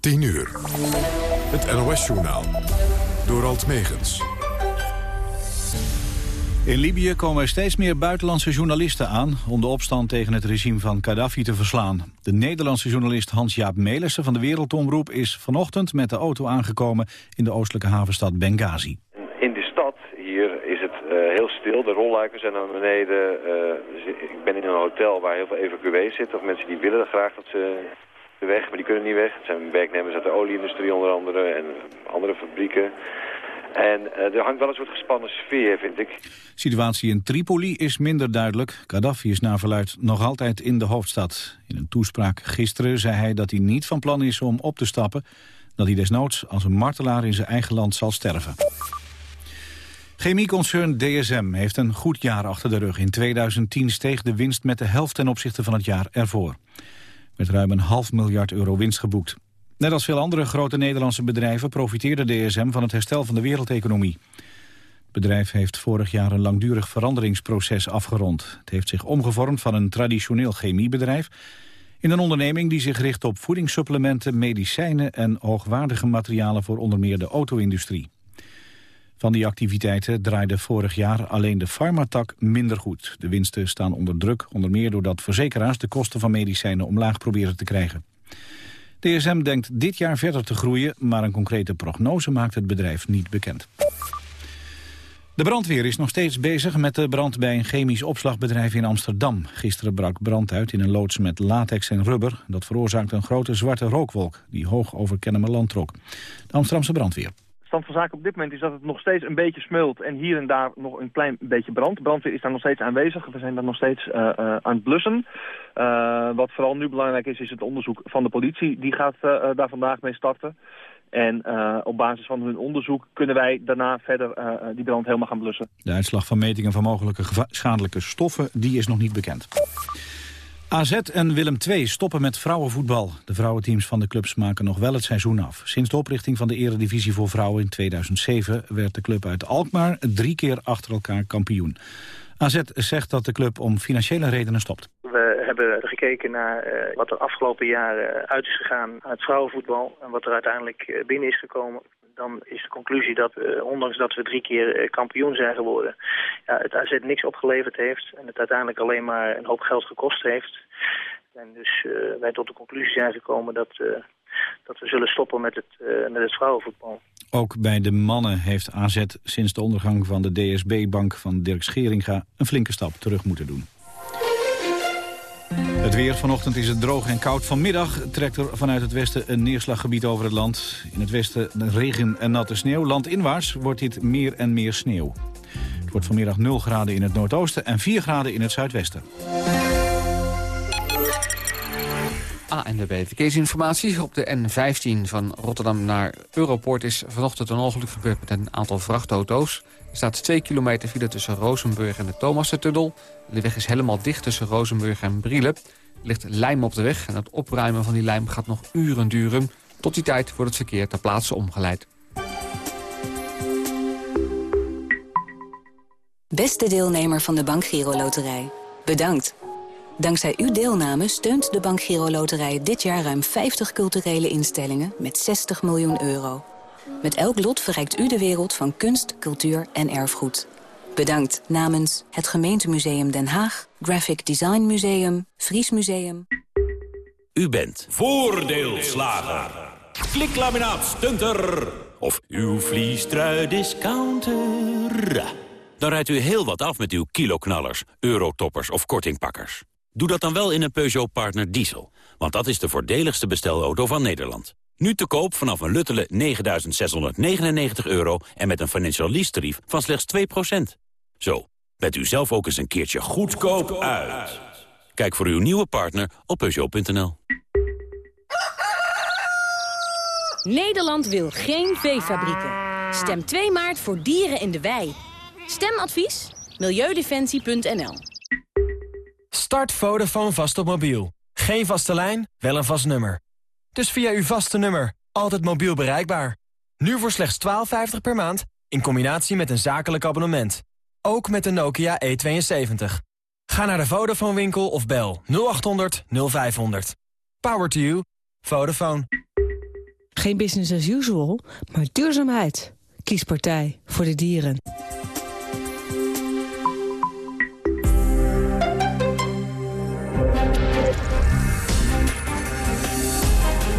10 uur. Het NOS-journaal. Door Alt Megens. In Libië komen er steeds meer buitenlandse journalisten aan... om de opstand tegen het regime van Gaddafi te verslaan. De Nederlandse journalist Hans-Jaap Melissen van de Wereldomroep... is vanochtend met de auto aangekomen in de oostelijke havenstad Benghazi. In de stad hier is het uh, heel stil. De rolluiken zijn naar beneden. Uh, ik ben in een hotel waar heel veel evacuees zitten... of mensen die willen graag dat ze weg, maar die kunnen niet weg. Het zijn werknemers uit de olieindustrie onder andere en andere fabrieken. En uh, er hangt wel een soort gespannen sfeer, vind ik. Situatie in Tripoli is minder duidelijk. Gaddafi is naar verluid nog altijd in de hoofdstad. In een toespraak gisteren zei hij dat hij niet van plan is om op te stappen... dat hij desnoods als een martelaar in zijn eigen land zal sterven. Chemieconcern DSM heeft een goed jaar achter de rug. In 2010 steeg de winst met de helft ten opzichte van het jaar ervoor met ruim een half miljard euro winst geboekt. Net als veel andere grote Nederlandse bedrijven profiteerde DSM van het herstel van de wereldeconomie. Het bedrijf heeft vorig jaar een langdurig veranderingsproces afgerond. Het heeft zich omgevormd van een traditioneel chemiebedrijf in een onderneming die zich richt op voedingssupplementen, medicijnen en hoogwaardige materialen voor onder meer de auto-industrie. Van die activiteiten draaide vorig jaar alleen de farmatak minder goed. De winsten staan onder druk, onder meer doordat verzekeraars de kosten van medicijnen omlaag proberen te krijgen. DSM denkt dit jaar verder te groeien, maar een concrete prognose maakt het bedrijf niet bekend. De brandweer is nog steeds bezig met de brand bij een chemisch opslagbedrijf in Amsterdam. Gisteren brak brand uit in een loods met latex en rubber. Dat veroorzaakte een grote zwarte rookwolk die hoog over Kennemerland trok. De Amsterdamse brandweer stand van zaken op dit moment is dat het nog steeds een beetje smult en hier en daar nog een klein beetje brand. Brandweer is daar nog steeds aanwezig. We zijn daar nog steeds uh, uh, aan het blussen. Uh, wat vooral nu belangrijk is, is het onderzoek van de politie. Die gaat daar vandaag mee starten. En op basis van hun onderzoek kunnen wij daarna verder die brand helemaal gaan blussen. De uitslag van metingen van mogelijke schadelijke stoffen, die is nog niet bekend. AZ en Willem II stoppen met vrouwenvoetbal. De vrouwenteams van de clubs maken nog wel het seizoen af. Sinds de oprichting van de eredivisie voor vrouwen in 2007... werd de club uit Alkmaar drie keer achter elkaar kampioen. AZ zegt dat de club om financiële redenen stopt. Hebben gekeken naar uh, wat er afgelopen jaren uit is gegaan uit vrouwenvoetbal... en wat er uiteindelijk eh, binnen is gekomen dan is de conclusie dat, ondanks dat we drie keer kampioen zijn geworden, ja, het AZ niks opgeleverd heeft en het uiteindelijk alleen maar een hoop geld gekost heeft. En dus wij tot de conclusie zijn gekomen dat, dat we zullen stoppen met het, met het vrouwenvoetbal. Ook bij de mannen heeft AZ sinds de ondergang van de DSB-bank van Dirk Scheringa een flinke stap terug moeten doen. Het weer vanochtend is het droog en koud. Vanmiddag trekt er vanuit het westen een neerslaggebied over het land. In het westen regen en natte sneeuw. Landinwaarts wordt dit meer en meer sneeuw. Het wordt vanmiddag 0 graden in het noordoosten en 4 graden in het zuidwesten. ANWB Verkeersinformatie. Op de N15 van Rotterdam naar Europoort is vanochtend een ongeluk gebeurd met een aantal vrachtauto's. Er staat 2 kilometer file tussen Rozenburg en de Thomassentunnel. De weg is helemaal dicht tussen Rozenburg en Brielen. Er ligt lijm op de weg en het opruimen van die lijm gaat nog uren duren. Tot die tijd wordt het verkeer ter plaatse omgeleid. Beste deelnemer van de Bank Giro Loterij, bedankt. Dankzij uw deelname steunt de Bank Giro Loterij dit jaar ruim 50 culturele instellingen met 60 miljoen euro. Met elk lot verrijkt u de wereld van kunst, cultuur en erfgoed. Bedankt namens het Gemeentemuseum Den Haag, Graphic Design Museum, Fries Museum. U bent voordeelslager, kliklaminaat stunter of uw vliestrui discounter. Dan rijdt u heel wat af met uw kiloknallers, eurotoppers of kortingpakkers. Doe dat dan wel in een Peugeot Partner Diesel. Want dat is de voordeligste bestelauto van Nederland. Nu te koop vanaf een luttele 9.699 euro en met een financial lease tarief van slechts 2%. Zo, bent u zelf ook eens een keertje goedkoop uit. Kijk voor uw nieuwe partner op Peugeot.nl. Nederland wil geen veefabrieken. Stem 2 maart voor dieren in de wei. Stemadvies? Milieudefensie.nl Start Vodafone vast op mobiel. Geen vaste lijn, wel een vast nummer. Dus via uw vaste nummer, altijd mobiel bereikbaar. Nu voor slechts 12,50 per maand, in combinatie met een zakelijk abonnement. Ook met de Nokia E72. Ga naar de Vodafone winkel of bel 0800 0500. Power to you. Vodafone. Geen business as usual, maar duurzaamheid. Kies partij voor de dieren.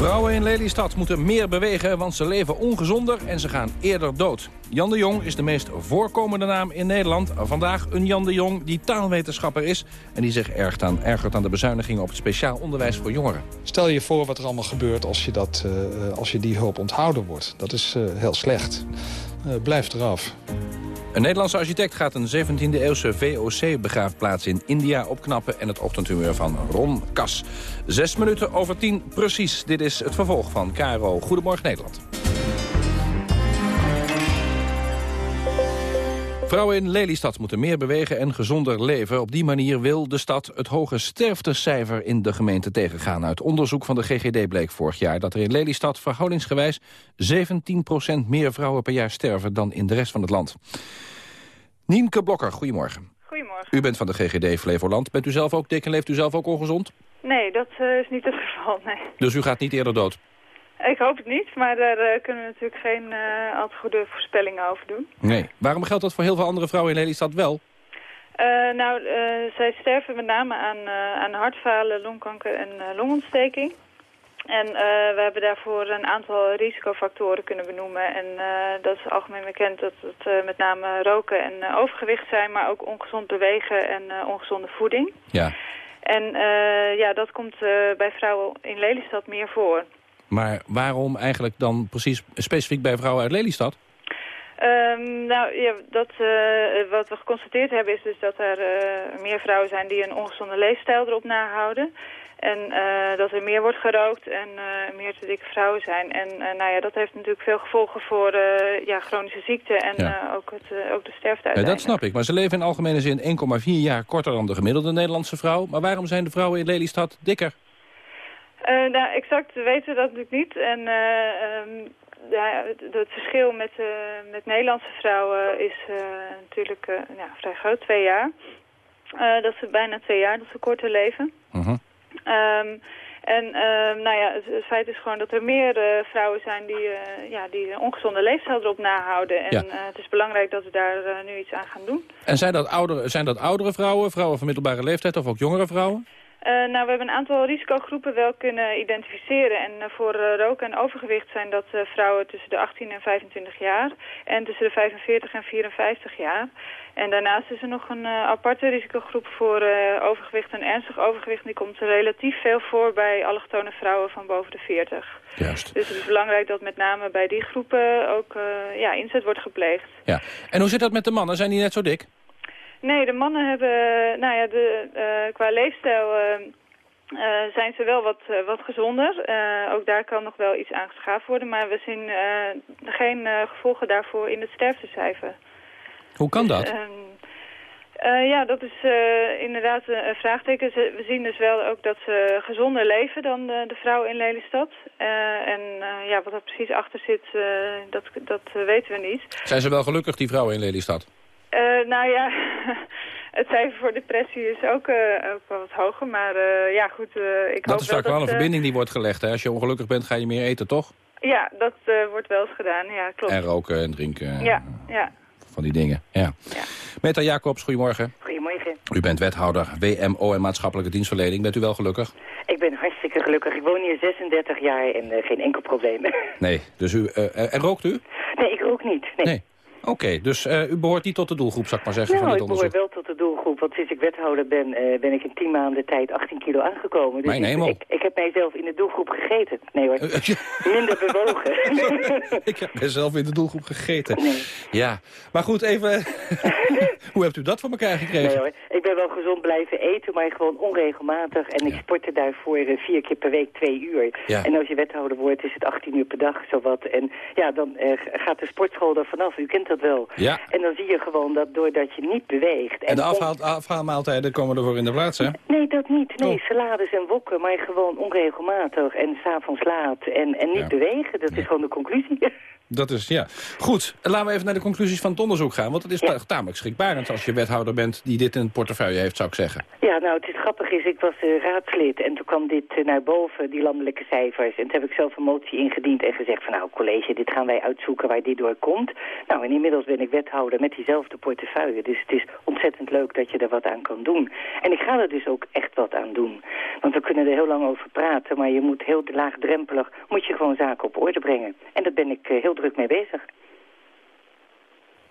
Vrouwen in Lelystad moeten meer bewegen, want ze leven ongezonder en ze gaan eerder dood. Jan de Jong is de meest voorkomende naam in Nederland. Vandaag een Jan de Jong die taalwetenschapper is... en die zich ergert aan, ergert aan de bezuinigingen op het speciaal onderwijs voor jongeren. Stel je voor wat er allemaal gebeurt als je, dat, uh, als je die hulp onthouden wordt. Dat is uh, heel slecht. Blijf eraf. Een Nederlandse architect gaat een 17e-eeuwse VOC-begraafplaats in India opknappen... en het ochtendhumeur van Ron Kas. Zes minuten over tien precies. Dit is het vervolg van KRO Goedemorgen Nederland. Vrouwen in Lelystad moeten meer bewegen en gezonder leven. Op die manier wil de stad het hoge sterftecijfer in de gemeente tegengaan. Uit onderzoek van de GGD bleek vorig jaar dat er in Lelystad verhoudingsgewijs 17% meer vrouwen per jaar sterven dan in de rest van het land. Nienke Blokker, goedemorgen. Goedemorgen. U bent van de GGD Flevoland. Bent u zelf ook dik en leeft u zelf ook ongezond? Nee, dat uh, is niet het geval, nee. Dus u gaat niet eerder dood? Ik hoop het niet, maar daar uh, kunnen we natuurlijk geen uh, al te goede voorspellingen over doen. Nee. Waarom geldt dat voor heel veel andere vrouwen in Lelystad wel? Uh, nou, zij sterven met name aan, aan hartfalen, longkanker en longontsteking. En we hebben daarvoor een aantal risicofactoren kunnen benoemen. En dat is algemeen bekend dat het met name roken en overgewicht zijn, maar ook ongezond bewegen en ongezonde voeding. Ja. En ja, dat komt bij vrouwen in Lelystad meer voor. Maar waarom eigenlijk dan precies specifiek bij vrouwen uit Lelystad? Um, nou, ja, dat, uh, wat we geconstateerd hebben is dus dat er uh, meer vrouwen zijn die een ongezonde leefstijl erop nahouden. En uh, dat er meer wordt gerookt en meer te dikke vrouwen zijn. En nou ja, dat heeft natuurlijk veel gevolgen voor ja, chronische ziekten en ja. ook, het, ook de sterfte ja, Dat snap ik, maar ze leven in algemene zin 1,4 jaar korter dan de gemiddelde Nederlandse vrouw. Maar waarom zijn de vrouwen in Lelystad dikker? Uh, nou, exact weten we dat natuurlijk niet. En uh, um, ja, het verschil met, uh, met Nederlandse vrouwen is natuurlijk ja, vrij groot, twee jaar. dat ze bijna twee jaar, dat ze korter leven. -huh. Um, en uh, nou ja, het, het, feit is gewoon dat er meer uh, vrouwen zijn die, uh, ja, die een ongezonde leefstijl erop nahouden. En ja. het is belangrijk dat we daar nu iets aan gaan doen. En zijn dat, oudere, zijn dat oudere vrouwen, vrouwen van middelbare leeftijd of ook jongere vrouwen? Uh, nou, we hebben een aantal risicogroepen wel kunnen identificeren. En uh, voor uh, roken en overgewicht zijn dat vrouwen tussen de 18 en 25 jaar. En tussen de 45 en 54 jaar. En daarnaast is er nog een aparte risicogroep voor overgewicht en ernstig overgewicht. Die komt relatief veel voor bij allochtone vrouwen van boven de 40. Juist. Dus het is belangrijk dat met name bij die groepen ook ja, inzet wordt gepleegd. Ja. En hoe zit dat met de mannen? Zijn die net zo dik? Nee, de mannen hebben, nou ja, de, uh, qua leefstijl uh, uh, zijn ze wel wat, wat gezonder. ook daar kan nog wel iets aan geschaafd worden, maar we zien geen gevolgen daarvoor in het sterftecijfer. Hoe kan dat? Dus, ja, dat is inderdaad een vraagteken. We zien dus wel ook dat ze gezonder leven dan de, de vrouw in Lelystad. en ja, wat er precies achter zit, dat, dat weten we niet. Zijn ze wel gelukkig, die vrouwen in Lelystad? Uh, nou ja, het cijfer voor depressie is ook, uh, ook wel wat hoger. Maar uh, ja, goed, ik Dat is vaak wel een verbinding die wordt gelegd. Hè? Als je ongelukkig bent, ga je meer eten, toch? Ja, dat wordt wel eens gedaan. Ja, klopt. En roken en drinken. Ja, ja. Van die dingen, ja. ja. Meta Jacobs, goedemorgen. Goedemorgen. U bent wethouder WMO en maatschappelijke dienstverlening. Bent u wel gelukkig? Ik ben hartstikke gelukkig. Ik woon hier 36 jaar en geen enkel probleem. Nee, dus u... en rookt u? Nee, ik rook niet. nee. nee. Oké, okay, dus uh, u behoort niet tot de doelgroep, zou ik maar zeggen, nou, van dit onderzoek? ik behoor wel tot de doelgroep, want sinds ik wethouder ben, uh, ben ik in 10 maanden tijd 18 kilo aangekomen. Dus Mijn hemel. Ik, ik, heb mijzelf in de doelgroep gegeten. Nee hoor, minder bewogen. ik heb mezelf in de doelgroep gegeten. Nee. Ja, maar goed, even... Hoe hebt u dat voor elkaar gekregen? Nee hoor, ik ben wel gezond blijven eten, maar gewoon onregelmatig. En ik sportte daarvoor eh, vier keer per week twee uur. Ja. En als je wethouder wordt, is het 18 uur per dag, zowat. En ja, dan eh, gaat de sportschool er vanaf. U kent dat wel. Ja. En dan zie je gewoon dat doordat je niet beweegt... En de on- afhaal, afhaalmaaltijden komen ervoor in de plaats, hè? Nee, dat niet. Nee, Oh. salades en wokken, maar gewoon onregelmatig en s'avonds laat en, en niet Ja. bewegen. Dat is gewoon de conclusie. Dat is, ja. Goed, laten we even naar de conclusies van het onderzoek gaan. Want het is ta- tamelijk schrikbarend als je wethouder bent die dit in het portefeuille heeft, zou ik zeggen. Ja, nou, het is grappig is, ik was eh, raadslid en toen kwam dit eh, naar boven, die landelijke cijfers. En toen heb ik zelf een motie ingediend en gezegd van, nou, college, dit gaan wij uitzoeken waar dit door komt. Nou, en inmiddels ben ik wethouder met diezelfde portefeuille. Dus het is ontzettend leuk dat je er wat aan kan doen. En ik ga er dus ook echt wat aan doen. Want we kunnen er heel lang over praten, maar je moet heel laagdrempelig, moet je gewoon zaken op orde brengen. En daar ben ik eh, heel druk mee bezig.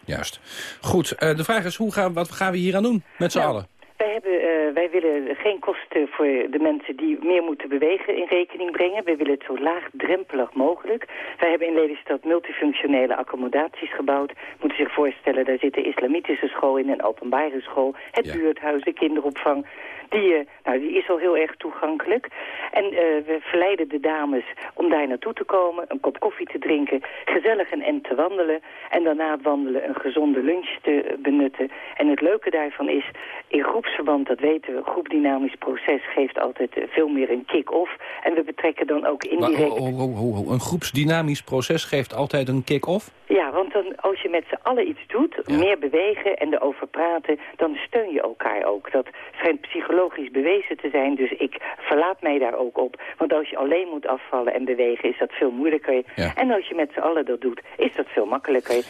Juist. Goed, eh, de vraag is, hoe gaan, wat gaan we hier aan doen met z'n Nou, allen? Wij, hebben, eh, wij willen geen kosten voor de mensen die meer moeten bewegen in rekening brengen. Wij willen het zo laagdrempelig mogelijk. Wij hebben in Lelystad multifunctionele accommodaties gebouwd. Moeten zich voorstellen, daar zit de islamitische school in, een openbare school, het Ja. buurthuis, de kinderopvang. Die, eh, nou, die is al heel erg toegankelijk. En eh, we verleiden de dames om daar naartoe te komen, een kop koffie te drinken, gezellig een end te wandelen en daarna wandelen een gezonde lunch te benutten. En het leuke daarvan is, in groepsverband, dat weten we, groepdynamisch proces geeft altijd eh, veel meer een kick-off. En we betrekken dan ook indirect... ho, ho, ho, ho, Een groepsdynamisch proces geeft altijd een kick-off? Ja, want dan, als je met z'n allen iets doet, meer bewegen en erover praten, dan steun je elkaar ook. Dat schijnt psychologisch bewezen te zijn, dus ik verlaat mij daar ook op. Want als je alleen moet afvallen en bewegen, is dat veel moeilijker. Ja. En als je met z'n allen dat doet, is dat veel makkelijker.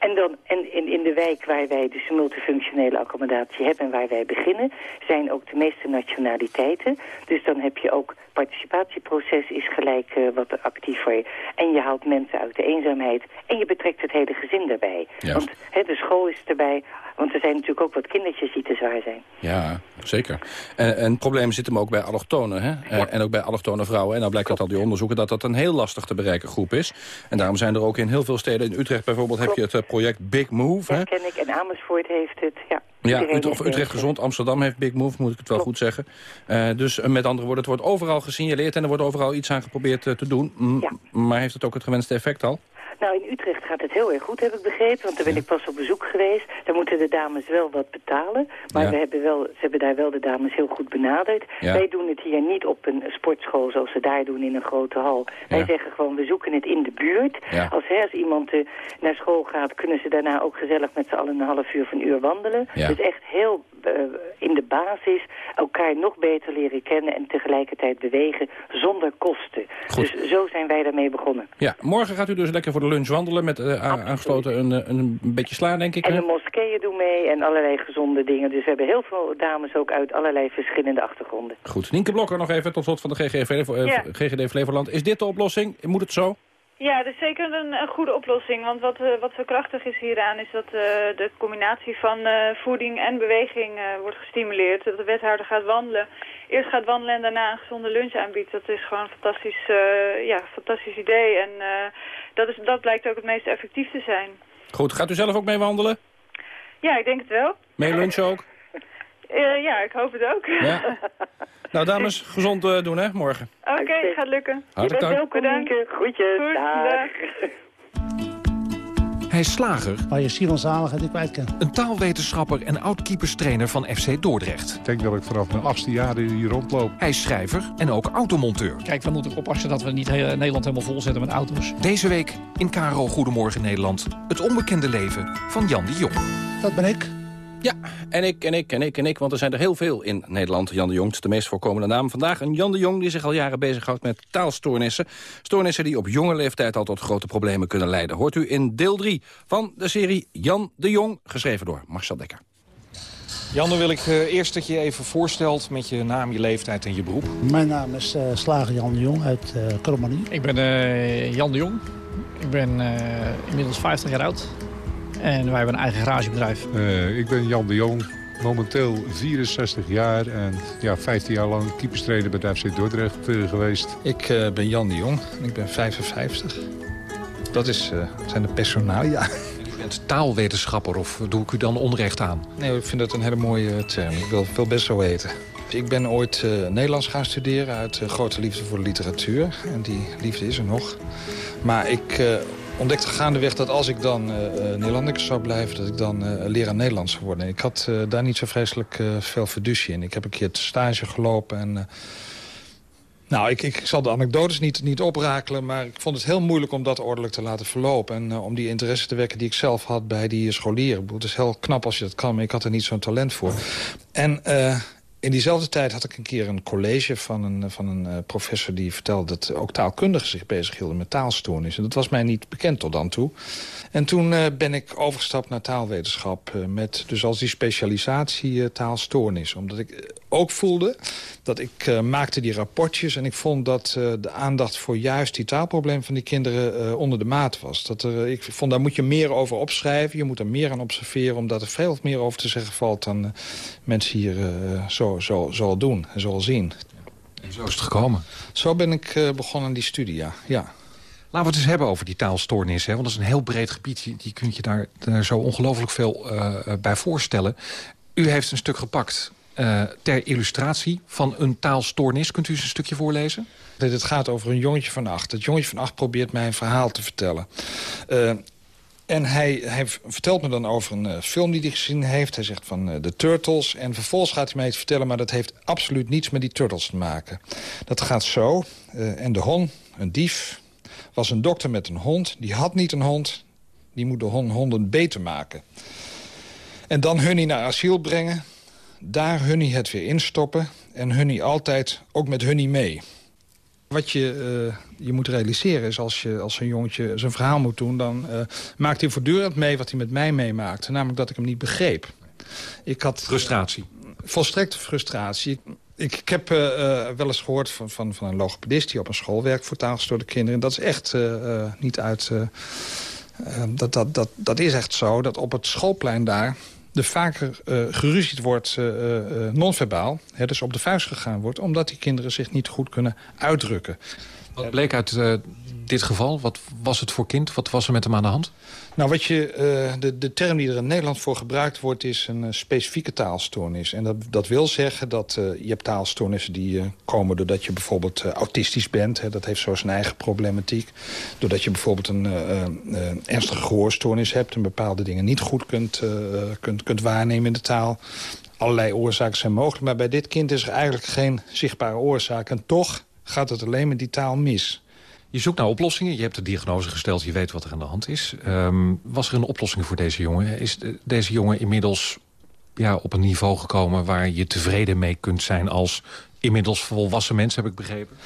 En dan en in, in de wijk waar wij dus multifunctionele accommodatie hebben en waar wij beginnen, zijn ook de meeste nationaliteiten. Dus dan heb je ook participatieproces is gelijk eh, wat actiever. En je haalt mensen uit de eenzaamheid en je betrekt het hele gezin daarbij. Juist. Want hè, de school is erbij, want er zijn natuurlijk ook wat kindertjes die te zwaar zijn. Ja, zeker. En, en het probleem zit hem ook bij allochtonen, hè? Eh, En ook bij allochtone vrouwen. En dan blijkt uit al die onderzoeken dat dat een heel lastig te bereiken groep is. En daarom zijn er ook in heel veel steden, in Utrecht bijvoorbeeld, heb je het eh, project Big Move. Hè? Dat ken ik en Amersfoort heeft het. Ja, Ja, Iedereen Ut- of Utrecht. Gezond, Amsterdam heeft Big Move, moet ik het wel goed zeggen. Eh, dus eh, met andere woorden, het wordt overal gesignaleerd... en er wordt overal iets aan geprobeerd eh, te doen. Maar heeft het ook het gewenste effect al? Nou, in Utrecht gaat het heel erg goed, heb ik begrepen. Want daar ben ik pas op bezoek geweest. Daar moeten de dames wel wat betalen. Maar Ja. we hebben wel, ze hebben daar wel de dames heel goed benaderd. Ja. Wij doen het hier niet op een sportschool zoals ze daar doen in een grote hal. Wij zeggen gewoon, we zoeken het in de buurt. Als, hè, als iemand eh, naar school gaat, kunnen ze daarna ook gezellig met z'n allen een half uur of een uur wandelen. Dus echt heel in de basis elkaar nog beter leren kennen en tegelijkertijd bewegen zonder kosten. Goed. Dus zo zijn wij daarmee begonnen. Ja, morgen gaat u dus lekker voor de lunch wandelen... met eh, aangesloten een, eh, een beetje sla, denk ik. En hè? de moskeeën doen mee en allerlei gezonde dingen. Dus we hebben heel veel dames ook uit allerlei verschillende achtergronden. Goed, Nienke Blokker nog even tot slot van de eh, Ja. GGD Flevoland. Is dit de oplossing? Moet het zo? Ja, dat is zeker een, een goede oplossing. Want wat, eh, wat zo krachtig is hieraan is dat eh, de combinatie van eh, voeding en beweging wordt gestimuleerd. Dat de wethouder gaat wandelen. Eerst gaat wandelen en daarna een gezonde lunch aanbiedt. Dat is gewoon een fantastisch, ja, fantastisch idee. En dat, is, dat blijkt ook het meest effectief te zijn. Goed, gaat u zelf ook mee wandelen? Ja, ik denk het wel. Mee lunchen ook? Ja, ik hoop het ook. Ja. Nou, dames, gezond eh, doen, hè, morgen. Oké, gaat lukken. Hartelijk dank. welkom, Nienke. Groetjes. Goed, dag. dag. Hij is slager, Waar je Simon Zaligheid niet kwijt kan. een taalwetenschapper en oud-keeperstrainer van FC Dordrecht. Ik denk dat ik vanaf mijn achtste jaar hier rondloop. Hij is schrijver en ook automonteur. Kijk, we moeten oppassen dat we niet heel, Nederland helemaal vol zetten met auto's. Deze week in KRO Goedemorgen Nederland. Het onbekende leven van Jan de Jong. Dat ben ik. Ja, en ik, en ik, en ik, en ik, want er zijn er heel veel in Nederland. Jan de Jong, is de meest voorkomende naam vandaag. Een Jan de Jong die zich al jaren bezighoudt met taalstoornissen. Stoornissen die op jonge leeftijd al tot grote problemen kunnen leiden. Hoort u in deel 3 van de serie Jan de Jong, geschreven door Marcel Dekker. Jan, dan wil ik eh, eerst dat je je even voorstelt met je naam, je leeftijd en je beroep. Mijn naam is eh, Slager Jan de Jong uit uh, Krommenie. Ik ben eh, Jan de Jong. Ik ben eh, inmiddels 50 jaar oud. En wij hebben een eigen garagebedrijf. Uh, ik ben Jan de Jong, momenteel 64 jaar en ja, 15 jaar lang keeperstrainer bij de FC Dordrecht uh, geweest. Ik uh, ben Jan de Jong en ik ben 55. Dat is, zijn de personalia. bent taalwetenschapper of doe ik u dan onrecht aan? Nee, ik vind dat een hele mooie term. Ik wil, wil best zo weten. Ik ben ooit uh, Nederlands gaan studeren uit uh, grote liefde voor de literatuur. En die liefde is er nog. Maar ik uh, ontdekte gaandeweg dat als ik dan Nederlander zou blijven... dat ik dan leraar Nederlands zou worden. Ik had daar niet zo vreselijk veel fiducie in. Ik heb een keer het stage gelopen en... Nou, ik, ik zal de anekdotes niet, niet oprakelen... maar ik vond het heel moeilijk om dat ordelijk te laten verlopen... en om die interesse te wekken die ik zelf had bij die scholieren. Het is heel knap als je dat kan, maar ik had er niet zo'n talent voor. En in diezelfde tijd had ik een keer een college van een, van een uh, professor... die vertelde dat ook taalkundigen zich bezighielden met taalstoornissen. Dat was mij niet bekend tot dan toe. En toen uh, ben ik overgestapt naar taalwetenschap... Uh, met dus als die specialisatie taalstoornis. Omdat ik ook voelde dat ik maakte die rapportjes... en ik vond dat de aandacht voor juist die taalproblemen van die kinderen onder de maat was. Dat er, ik vond daar moet je meer over opschrijven. Je moet er meer aan observeren, omdat er veel meer over te zeggen valt... dan mensen hier zo zo, zo, doen en zal zien. En zo is het gekomen? Zo ben ik begonnen aan die studie, ja. ja. Laten we het eens hebben over die taalstoornis. Hè? Want dat is een heel breed gebied. Je, kunt je daar, daar zo ongelooflijk veel bij voorstellen. U heeft een stuk gepakt uh, ter illustratie van een taalstoornis. Kunt u eens een stukje voorlezen? Het gaat over een jongetje van acht. Het jongetje van acht probeert mij een verhaal te vertellen. En hij, vertelt me dan over een uh, film die hij gezien heeft. Hij zegt van de Turtles. En vervolgens gaat hij mij iets vertellen... maar dat heeft absoluut niets met die Turtles te maken. Dat gaat zo. En de hond, een dief, was een dokter met een hond. Die had niet een hond. Die moet de hond, honden beter maken. En dan Hunny naar asiel brengen. Daar Hunny het weer instoppen. En Hunny altijd ook met Hunny mee. Wat je, uh, je moet realiseren is als, je, als een jongetje zijn verhaal moet doen... dan uh, maakt hij voortdurend mee wat hij met mij meemaakte. Namelijk dat ik hem niet begreep. Ik had, frustratie? Volstrekte frustratie. Ik, ik heb wel eens gehoord van, van, van een logopedist... die op een school werkt voor taalgestoorde kinderen. Dat is echt niet uit... dat, dat, dat, dat is echt zo, dat op het schoolplein daar er vaker uh, wordt uh, non-verbaal, dus op de vuist gegaan wordt... omdat die kinderen zich niet goed kunnen uitdrukken. Wat bleek uit dit geval? Wat was het voor kind? Wat was er met hem aan de hand? Nou, wat je, uh, de, de term die er in Nederland voor gebruikt wordt... is een uh, specifieke taalstoornis. En dat, dat wil zeggen dat uh, je hebt taalstoornissen die komen... doordat je bijvoorbeeld autistisch bent. Hè, dat heeft zo zijn eigen problematiek. Doordat je bijvoorbeeld een ernstige gehoorstoornis hebt... en bepaalde dingen niet goed kunt, kunt, kunt waarnemen in de taal allerlei oorzaken zijn mogelijk. Maar bij dit kind is er eigenlijk geen zichtbare oorzaak. En toch gaat het alleen met die taal mis. Je zoekt naar oplossingen. Je hebt de diagnose gesteld. Je weet wat er aan de hand is. Um, was er een oplossing voor deze jongen? Is de, deze jongen inmiddels ja, op een niveau gekomen... waar je tevreden mee kunt zijn als inmiddels volwassen mens, heb ik begrepen?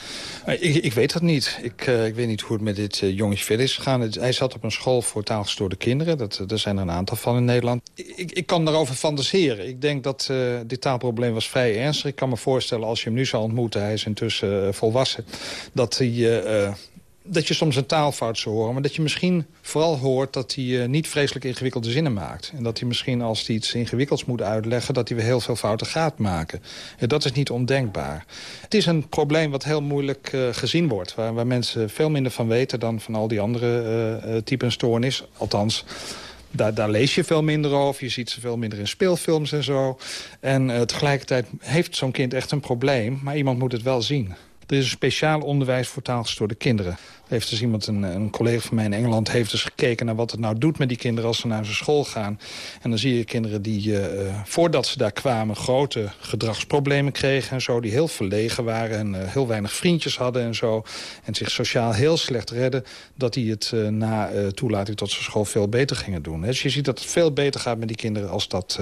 Ik, ik weet dat niet. Ik, uh, ik weet niet hoe het met dit uh, jongetje verder is gegaan. hij zat op een school voor taalgestoorde kinderen. Dat, er zijn er een aantal van in Nederland. Ik, ik kan daarover fantaseren. Ik denk dat dit taalprobleem was vrij ernstig. Ik kan me voorstellen, als je hem nu zou ontmoeten... hij is intussen volwassen... dat hij dat je soms een taalfout zou horen... maar dat je misschien vooral hoort dat hij uh, niet vreselijk ingewikkelde zinnen maakt. En dat hij misschien als hij iets ingewikkelds moet uitleggen... dat hij weer heel veel fouten gaat maken. En dat is niet ondenkbaar. Het is een probleem wat heel moeilijk uh, gezien wordt... Waar, waar, mensen veel minder van weten dan van al die andere uh, typen stoornis. Althans... Daar, daar, lees je veel minder over. Je ziet ze veel minder in speelfilms en zo. En tegelijkertijd heeft zo'n kind echt een probleem. Maar iemand moet het wel zien. Er is een speciaal onderwijs voor taalgestoorde kinderen heeft dus iemand, een, een collega van mij in Engeland... heeft dus gekeken naar wat het nou doet met die kinderen als ze naar zijn school gaan. En dan zie je kinderen die, uh, voordat ze daar kwamen... grote gedragsproblemen kregen en zo. Die heel verlegen waren en uh, heel weinig vriendjes hadden en zo. En zich sociaal heel slecht redden. Dat die het uh, na toelating tot zijn school veel beter gingen doen. Dus je ziet dat het veel beter gaat met die kinderen als, dat,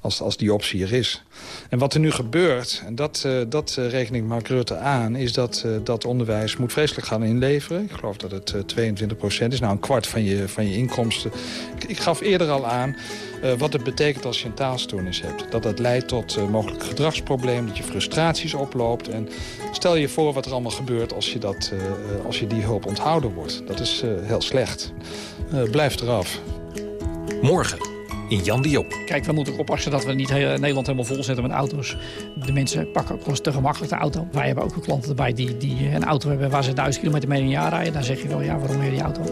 als, als die optie er is. En wat er nu gebeurt, en dat, dat reken ik Mark Rutte aan... is dat dat onderwijs moet vreselijk gaan ik geloof dat het 22 eh, procent is. Nou, een kwart van je, van je inkomsten. Ik, gaf eerder al aan uh, wat het betekent als je een taalstoornis hebt. Dat dat leidt tot uh, mogelijk gedragsproblemen, dat je frustraties oploopt. En stel je voor wat er allemaal gebeurt als je, dat, als je die hulp onthouden wordt. Dat is heel slecht. blijf eraf. Morgen in Jan de Jong. Kijk, we moeten ook oppassen dat we niet heel, Nederland helemaal vol zetten met auto's. De mensen pakken ook wel eens te gemakkelijk de auto. Wij hebben ook klanten erbij die, die een auto hebben waar ze duizend kilometer mee in een jaar rijden. Dan zeg je wel, ja, waarom heb je die auto?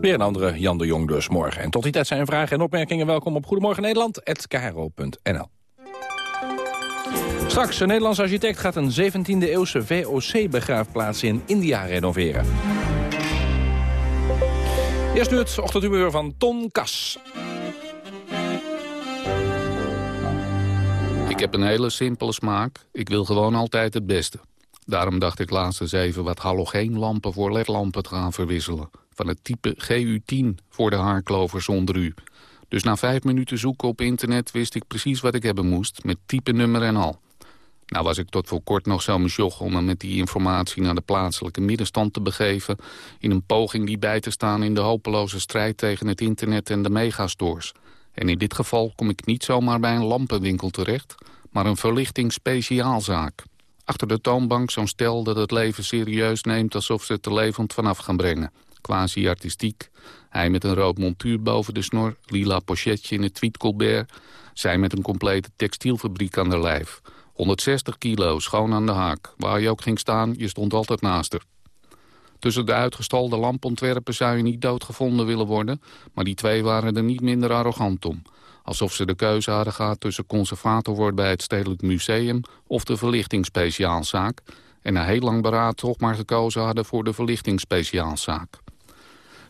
Weer een andere Jan de Jong dus morgen. En tot die tijd zijn vragen en opmerkingen welkom op Goedemorgen Nederland@kro.nl. Straks, een Nederlands architect gaat een 17e-eeuwse VOC-begraafplaats in India renoveren. Eerst nu het ochtendhumeur van Ton Kas. Ik heb een hele simpele smaak. Ik wil gewoon altijd het beste. Daarom dacht ik laatst eens even wat halogeenlampen voor ledlampen te gaan verwisselen. Van het type GU10 voor de haarklover zonder u. Dus na vijf minuten zoeken op internet wist ik precies wat ik hebben moest. Met type nummer en al. Nou was ik tot voor kort nog zo misjoch om me met die informatie naar de plaatselijke middenstand te begeven... in een poging die bij te staan in de hopeloze strijd tegen het internet en de megastores. En in dit geval kom ik niet zomaar bij een lampenwinkel terecht, maar een verlichting-speciaalzaak. Achter de toonbank zo'n stel dat het leven serieus neemt alsof ze het er levend vanaf gaan brengen. Quasi artistiek. Hij met een rood montuur boven de snor, lila pochetje in het tweet Colbert. Zij met een complete textielfabriek aan de lijf. 160 kilo, schoon aan de haak. Waar je ook ging staan, je stond altijd naast haar. Tussen de uitgestalde lampontwerpen zou je niet doodgevonden willen worden... maar die twee waren er niet minder arrogant om. Alsof ze de keuze hadden gehad tussen conservator worden bij het Stedelijk Museum... of de verlichtingsspeciaalzaak. En na heel lang beraad toch maar gekozen hadden voor de verlichtingsspeciaalzaak.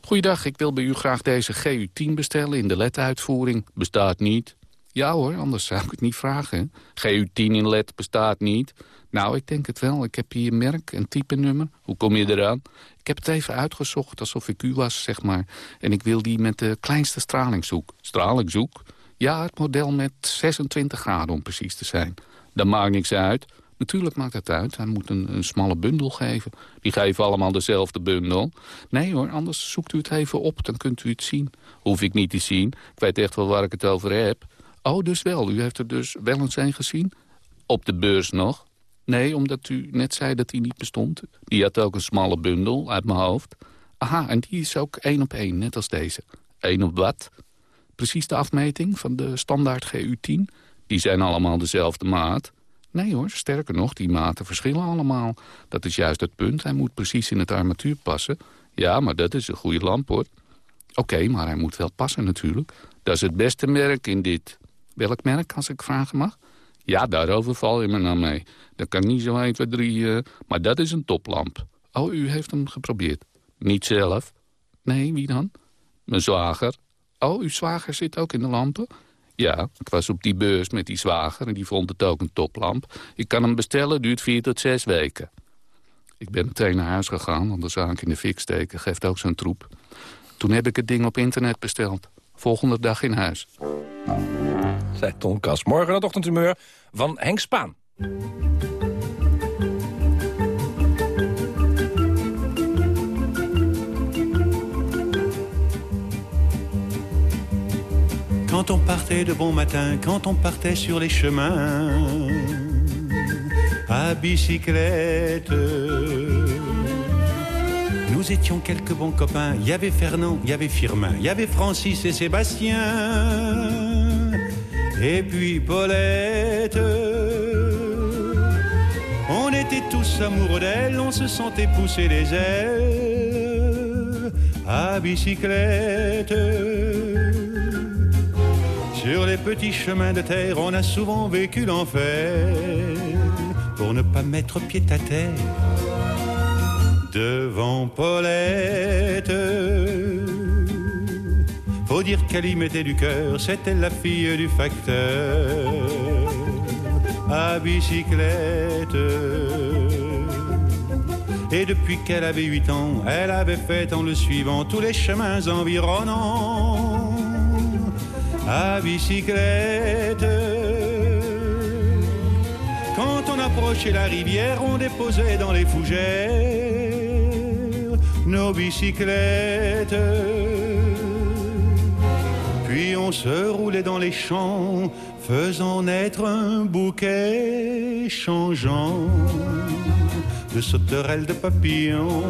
Goeiedag, ik wil bij u graag deze GU10 bestellen in de LED-uitvoering. Bestaat niet. Ja hoor, anders zou ik het niet vragen. GU10 in LED bestaat niet. Nou, ik denk het wel. Ik heb hier merk en type nummer. Hoe kom je eraan? Ik heb het even uitgezocht, alsof ik u was, zeg maar. En ik wil die met de kleinste stralingzoek. Stralingzoek? Ja, het model met 26 graden om precies te zijn. Dat maakt niks uit. Natuurlijk maakt het uit. Hij moet een, een smalle bundel geven. Die geven allemaal dezelfde bundel. Nee hoor, anders zoekt u het even op, dan kunt u het zien. Hoef ik niet te zien. Ik weet echt wel waar ik het over heb. Oh, dus wel. U heeft er dus wel eens een gezien? Op de beurs nog? Nee, omdat u net zei dat die niet bestond. Die had ook een smalle bundel uit mijn hoofd. Aha, en die is ook één op één, net als deze. Eén op wat? Precies de afmeting van de standaard GU10. Die zijn allemaal dezelfde maat. Nee hoor, sterker nog, die maten verschillen allemaal. Dat is juist het punt. Hij moet precies in het armatuur passen. Ja, maar dat is een goede lamp hoor. Oké, maar hij moet wel passen natuurlijk. Dat is het beste merk in dit. Welk merk, als ik vragen mag? Ja, daarover val je me nou mee. Dat kan niet zo 1, 2, 3... maar dat is een toplamp. Oh, u heeft hem geprobeerd. Niet zelf? Nee, wie dan? Mijn zwager. Oh, uw zwager zit ook in de lampen? Ja, ik was op die beurs met die zwager en die vond het ook een toplamp. Ik kan hem bestellen, duurt vier tot zes weken. Ik ben meteen naar huis gegaan, want de zaak in de fik steken geeft ook zo'n troep. Toen heb ik het ding op internet besteld. Volgende dag in huis. Kas. Morgen het ochtendhumeur van Henk Spaan. Quand on partait de bon matin, quand on partait sur les chemins, à bicyclette. Nous étions quelques bons copains. Il y avait Fernand, il y avait Firmin, il y avait Francis et Sébastien. Et puis Paulette. On était tous amoureux d'elle, on se sentait pousser les ailes à bicyclette. Sur les petits chemins de terre, on a souvent vécu l'enfer pour ne pas mettre pied à terre devant Paulette. Dire qu'elle y mettait du cœur, c'était la fille du facteur à bicyclette. Et depuis qu'elle avait huit ans, elle avait fait en le suivant tous les chemins environnants à bicyclette. Quand on approchait la rivière, on déposait dans les fougères nos bicyclettes. Puis on se roulait dans les champs, faisant naître un bouquet changeant de sauterelles, de papillons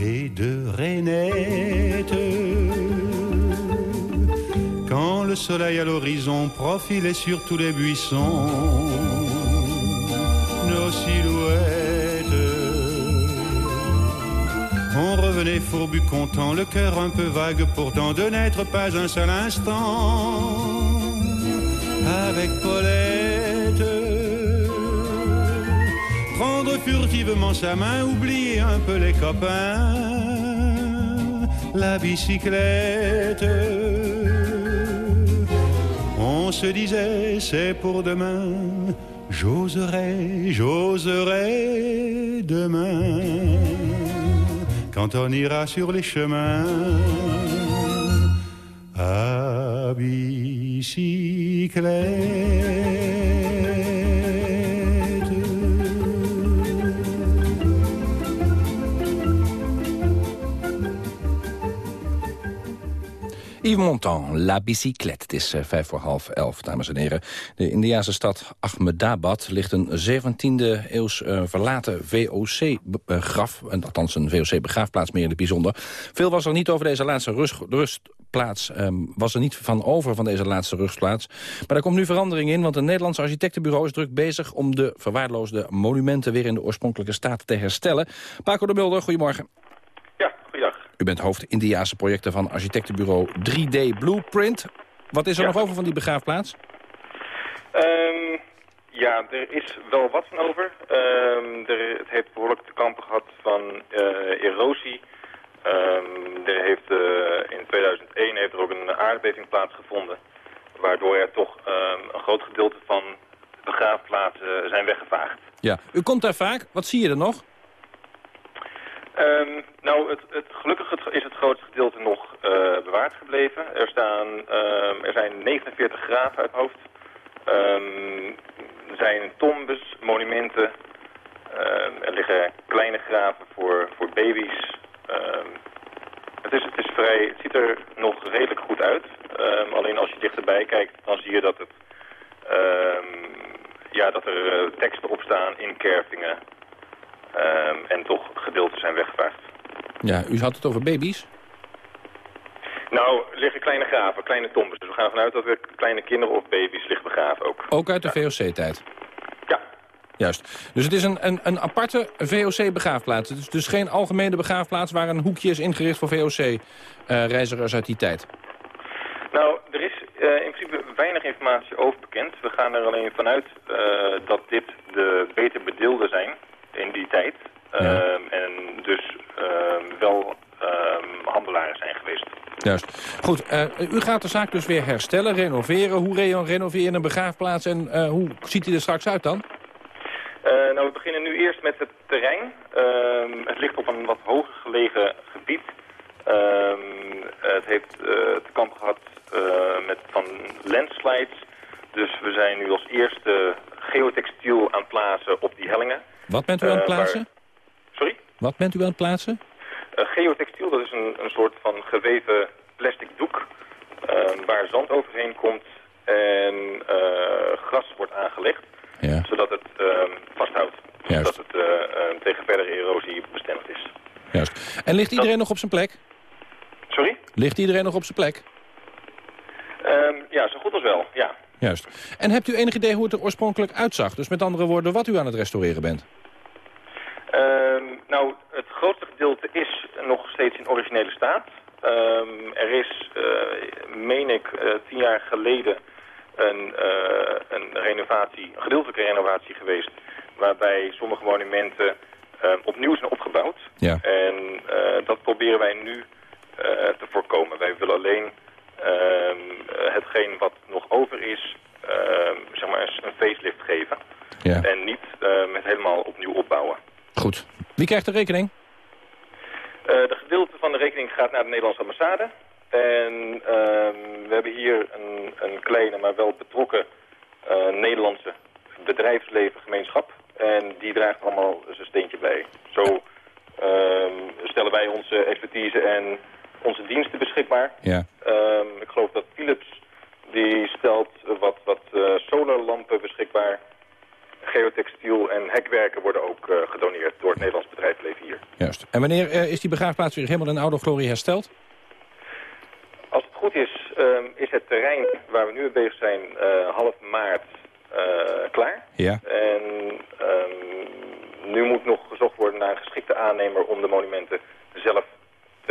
et de rainettes quand le soleil à l'horizon profilait sur tous les buissons nos silhouettes. On revenait fourbu content, le cœur un peu vague pourtant de n'être pas un seul instant avec Paulette. Prendre furtivement sa main, oublier un peu les copains, la bicyclette. On se disait c'est pour demain, j'oserai, j'oserai demain, quand on ira sur les chemins à Yves Montand, La Bicyclette. Het is uh, vijf voor half elf, dames en heren. De Indiase stad Ahmedabad ligt een 17e eeuws uh, verlaten VOC-graf. Uh, althans een VOC-begraafplaats meer in het bijzonder. Veel was er niet over deze laatste rust. Um, was er niet van over van deze laatste rustplaats. Maar er komt nu verandering in, want een Nederlands architectenbureau is druk bezig... om de verwaarloosde monumenten weer in de oorspronkelijke staat te herstellen. Paco de Mulder, goedemorgen. U bent hoofd Indiaanse projecten van architectenbureau 3D Blueprint. Wat is er Ja. nog over van die begraafplaats? Ehm, ja, er is wel wat van over. Ehm, er, het heeft behoorlijk te kampen gehad van eh, erosie. Ehm, er heeft, eh, in 2001 heeft er ook een aardbeving plaatsgevonden. Waardoor er toch een groot gedeelte van de begraafplaatsen zijn weggevaagd. Ja. U komt daar vaak. Wat zie je er nog? Ehm, nou, het, het, gelukkig is het grootste gedeelte nog eh, bewaard gebleven. Er, staan, ehm, er zijn 49 graven uit hoofd. Ehm, er zijn tombes, monumenten. Er liggen kleine graven voor, voor baby's. Het, is, het, is vrij, het ziet er nog redelijk goed uit. Alleen als je dichterbij kijkt, dan zie je dat, het, ja, dat er eh, teksten op staan, inkervingen. Ehm, en toch gedeelten zijn weggevaagd. Ja, u had het over baby's. Nou, er liggen kleine graven, kleine tombes. Dus we gaan vanuit dat er kleine kinderen of baby's liggen begraven ook. Ook uit de VOC-tijd? Ja. Juist. Dus het is een, een, een aparte VOC-begraafplaats. Het is dus geen algemene begraafplaats waar een hoekje is ingericht voor VOC-reizigers uit die tijd. Nou, er is eh, in principe weinig informatie over bekend. We gaan er alleen vanuit eh, dat dit de beter bedeelden zijn in die tijd. Ehm, en dus ehm, wel ehm, handelaren zijn geweest. Juist. Goed, eh, u gaat de zaak dus weer herstellen, renoveren. Hoe re renoveer je een begraafplaats en eh, hoe ziet hij er straks uit dan? Eh, nou, we beginnen nu eerst met het terrein. Het ligt op een wat hoger gelegen gebied. Het heeft te kampen gehad eh, met van landslides. Dus we zijn nu als eerste geotextiel aan het plaatsen op die hellingen. Wat bent u aan het Eh, waar- plaatsen? Sorry? Wat bent u aan het plaatsen? Eh, geotextiel, dat is een, een soort van geweven plastic doek ehm, waar zand overheen komt en eh, gras wordt aangelegd, Ja. zodat het ehm, vasthoudt. Juist. Zodat het eh, eh, tegen verdere erosie bestendig is. Juist. En ligt iedereen nog op zijn plek? Sorry? Ligt iedereen nog op zijn plek? Ehm, ja, zo goed als wel, ja. Juist. En hebt u enig idee hoe het er oorspronkelijk uitzag? Dus met andere woorden, wat u aan het restaureren bent? Ehm, nou, het grootste gedeelte is nog steeds in originele staat. Ehm, er is, eh, meen ik, eh, tien jaar geleden een, eh, een renovatie, een gedeeltelijke renovatie geweest... waarbij sommige monumenten eh, opnieuw zijn opgebouwd. Ja. En dat proberen wij nu te voorkomen. Wij willen alleen ehm, eh, hetgeen wat nog over is, ehm, zeg maar een, een facelift geven. Ja. En niet ehm, het helemaal opnieuw opbouwen. Goed. Wie krijgt de rekening? Eh, de gedeelte van de rekening gaat naar de Nederlandse ambassade. En ehm, we hebben hier een, een kleine, maar wel betrokken eh, Nederlandse bedrijfsleven gemeenschap. En die draagt allemaal zijn steentje bij. Zo ehm, stellen wij onze expertise en onze diensten beschikbaar. Ja. Ehm, ik geloof dat Philips die stelt wat, wat eh, solarlampen beschikbaar. Geotextiel en hekwerken worden ook eh, gedoneerd door het Nederlands bedrijfsleven hier. Juist. En wanneer eh, is die begraafplaats weer helemaal in oude glorie hersteld? Als het goed is, ehm, is het terrein waar we nu mee bezig zijn eh, half maart klaar. Ja. En ehm, nu moet nog gezocht worden naar een geschikte aannemer om de monumenten zelf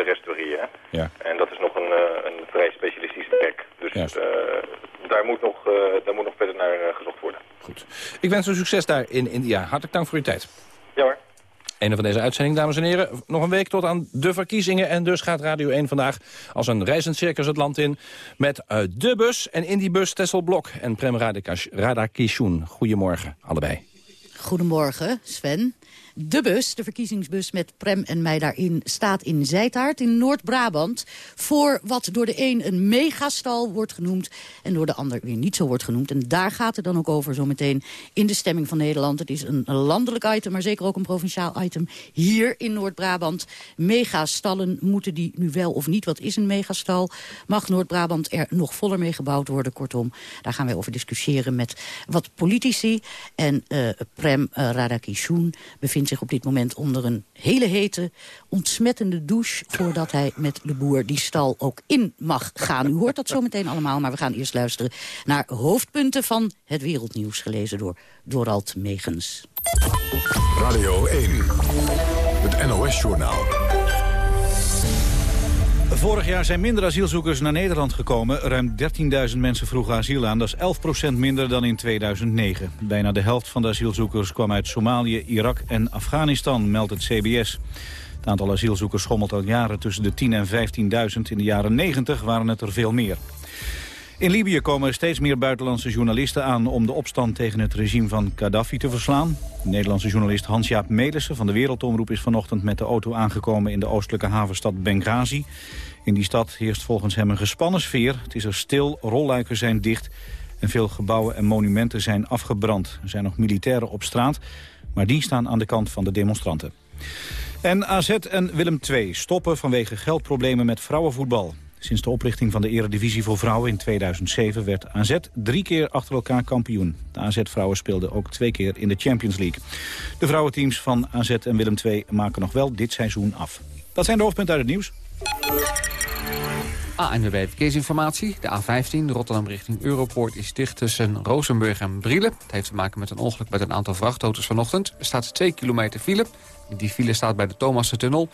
categorieën. Hè? Ja. En dat is nog een, eh, een vrij specialistische plek. Dus eh, daar, moet nog, eh, daar moet nog verder naar gezocht worden. Ik wens u succes daar in India. Hartelijk dank voor uw tijd. Ja hoor. Einde van deze uitzending, dames en heren. Nog een week tot aan de verkiezingen. En dus gaat Radio 1 vandaag als een reizend circus het land in... met eh, de bus en in die bus Tessel Blok en Prem Radakishun. Goedemorgen, allebei. Goedemorgen, Sven. De bus, de verkiezingsbus met Prem en mij daarin, staat in Zijtaart in Noord-Brabant. Voor wat door de een een megastal wordt genoemd en door de ander weer niet zo wordt genoemd. En daar gaat het dan ook over zometeen in de stemming van Nederland. Het is een landelijk item, maar zeker ook een provinciaal item hier in Noord-Brabant. Megastallen, moeten die nu wel of niet? Wat is een megastal? Mag Noord-Brabant er nog voller mee gebouwd worden? Kortom, daar gaan wij over discussiëren met wat politici. En eh, Prem uh, Radakishun bevindt zich op dit moment onder een hele hete, ontsmettende douche... voordat hij met de boer die stal ook in mag gaan. U hoort dat zo meteen allemaal, maar we gaan eerst luisteren... naar hoofdpunten van het wereldnieuws, gelezen door Dorald Megens. Radio 1, het NOS-journaal. Vorig jaar zijn minder asielzoekers naar Nederland gekomen. Ruim 13.000 mensen vroegen asiel aan. Dat is 11% minder dan in 2009. Bijna de helft van de asielzoekers kwam uit Somalië, Irak en Afghanistan, meldt het CBS. Het aantal asielzoekers schommelt al jaren tussen de 10.000 en 15.000. In de jaren 90 waren het er veel meer. In Libië komen steeds meer buitenlandse journalisten aan om de opstand tegen het regime van Gaddafi te verslaan. De Nederlandse journalist Hans-Jaap Melissen van de Wereldomroep is vanochtend met de auto aangekomen in de oostelijke havenstad Benghazi. In die stad heerst volgens hem een gespannen sfeer. Het is er stil, rolluiken zijn dicht en veel gebouwen en monumenten zijn afgebrand. Er zijn nog militairen op straat, maar die staan aan de kant van de demonstranten. En AZ en Willem II stoppen vanwege geldproblemen met vrouwenvoetbal. Sinds de oprichting van de Eredivisie voor Vrouwen in 2007 werd AZ drie keer achter elkaar kampioen. De AZ-vrouwen speelden ook twee keer in de Champions League. De vrouwenteams van AZ en Willem II maken nog wel dit seizoen af. Dat zijn de hoofdpunten uit het nieuws. ANWB Verkeersinformatie. De A15 Rotterdam richting Europoort is dicht tussen Rozenburg en Brielen. Het heeft te maken met een ongeluk met een aantal vrachtauto's vanochtend. Er staat 2 kilometer file. Die file staat bij de Thomassentunnel.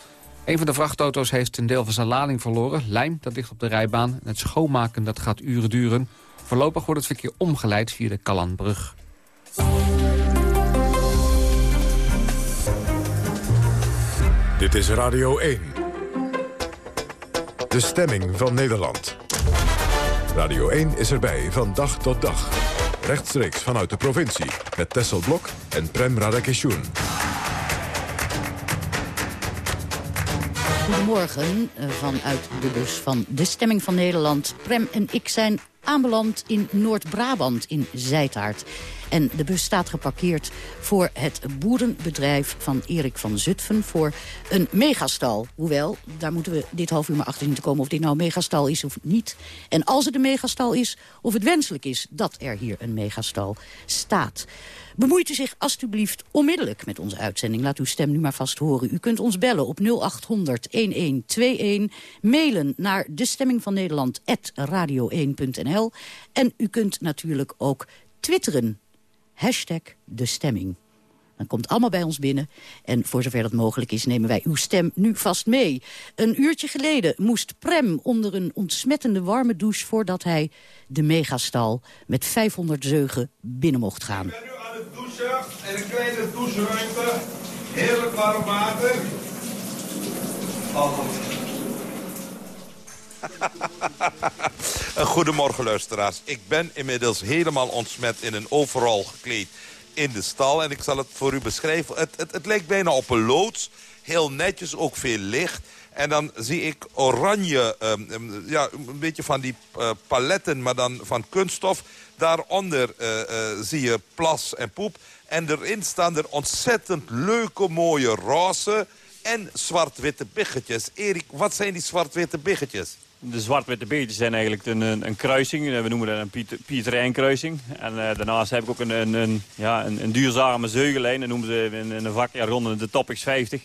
Een van de vrachtauto's heeft een deel van zijn lading verloren. Lijm, dat ligt op de rijbaan. Het schoonmaken dat gaat uren duren. Voorlopig wordt het verkeer omgeleid via de Kallandbrug. Dit is Radio 1. De stemming van Nederland. Radio 1 is erbij van dag tot dag. Rechtstreeks vanuit de provincie. Met Tessel Blok en Prem Radakishun. Goedemorgen eh, vanuit de bus van De Stemming van Nederland. Prem en ik zijn aanbeland in Noord-Brabant in Zijtaart. En de bus staat geparkeerd voor het boerenbedrijf van Erik van Zutphen... voor een megastal. Hoewel, daar moeten we dit half uur maar achter zien te komen... of dit nou megastal is of niet. En als het een megastal is, of het wenselijk is... dat er hier een megastal staat. Bemoeit u zich alstublieft onmiddellijk met onze uitzending. Laat uw stem nu maar vast horen. U kunt ons bellen op 0800-1121. Mailen naar de stemming van Nederland radio1.nl. En u kunt natuurlijk ook twitteren. Hashtag de stemming. Dan komt allemaal bij ons binnen. En voor zover dat mogelijk is, nemen wij uw stem nu vast mee. Een uurtje geleden moest Prem onder een ontsmettende warme douche... voordat hij de megastal met 500 zeugen binnen mocht gaan. douchen en een kleine doucheruimte. Heerlijk warm water. Goedemorgen luisteraars. Ik ben inmiddels helemaal ontsmet in een overal gekleed in de stal. En ik zal het voor u beschrijven. Het, het, het lijkt bijna op een loods. Heel netjes, ook veel licht. En dan zie ik oranje, um, ja, een beetje van die uh, paletten, maar dan van kunststof. Daaronder uh, uh, zie je plas en poep. En erin staan er ontzettend leuke, mooie roze en zwart-witte biggetjes. Erik, wat zijn die zwart-witte biggetjes? De zwart-witte biggetjes zijn eigenlijk een, een, een, kruising. We noemen dat een Piet, Piet kruising. En uh, daarnaast heb ik ook een, een, een, ja, een, een duurzame zeugenlijn. Dat noemen ze in, in een vakjargon de Topics 50.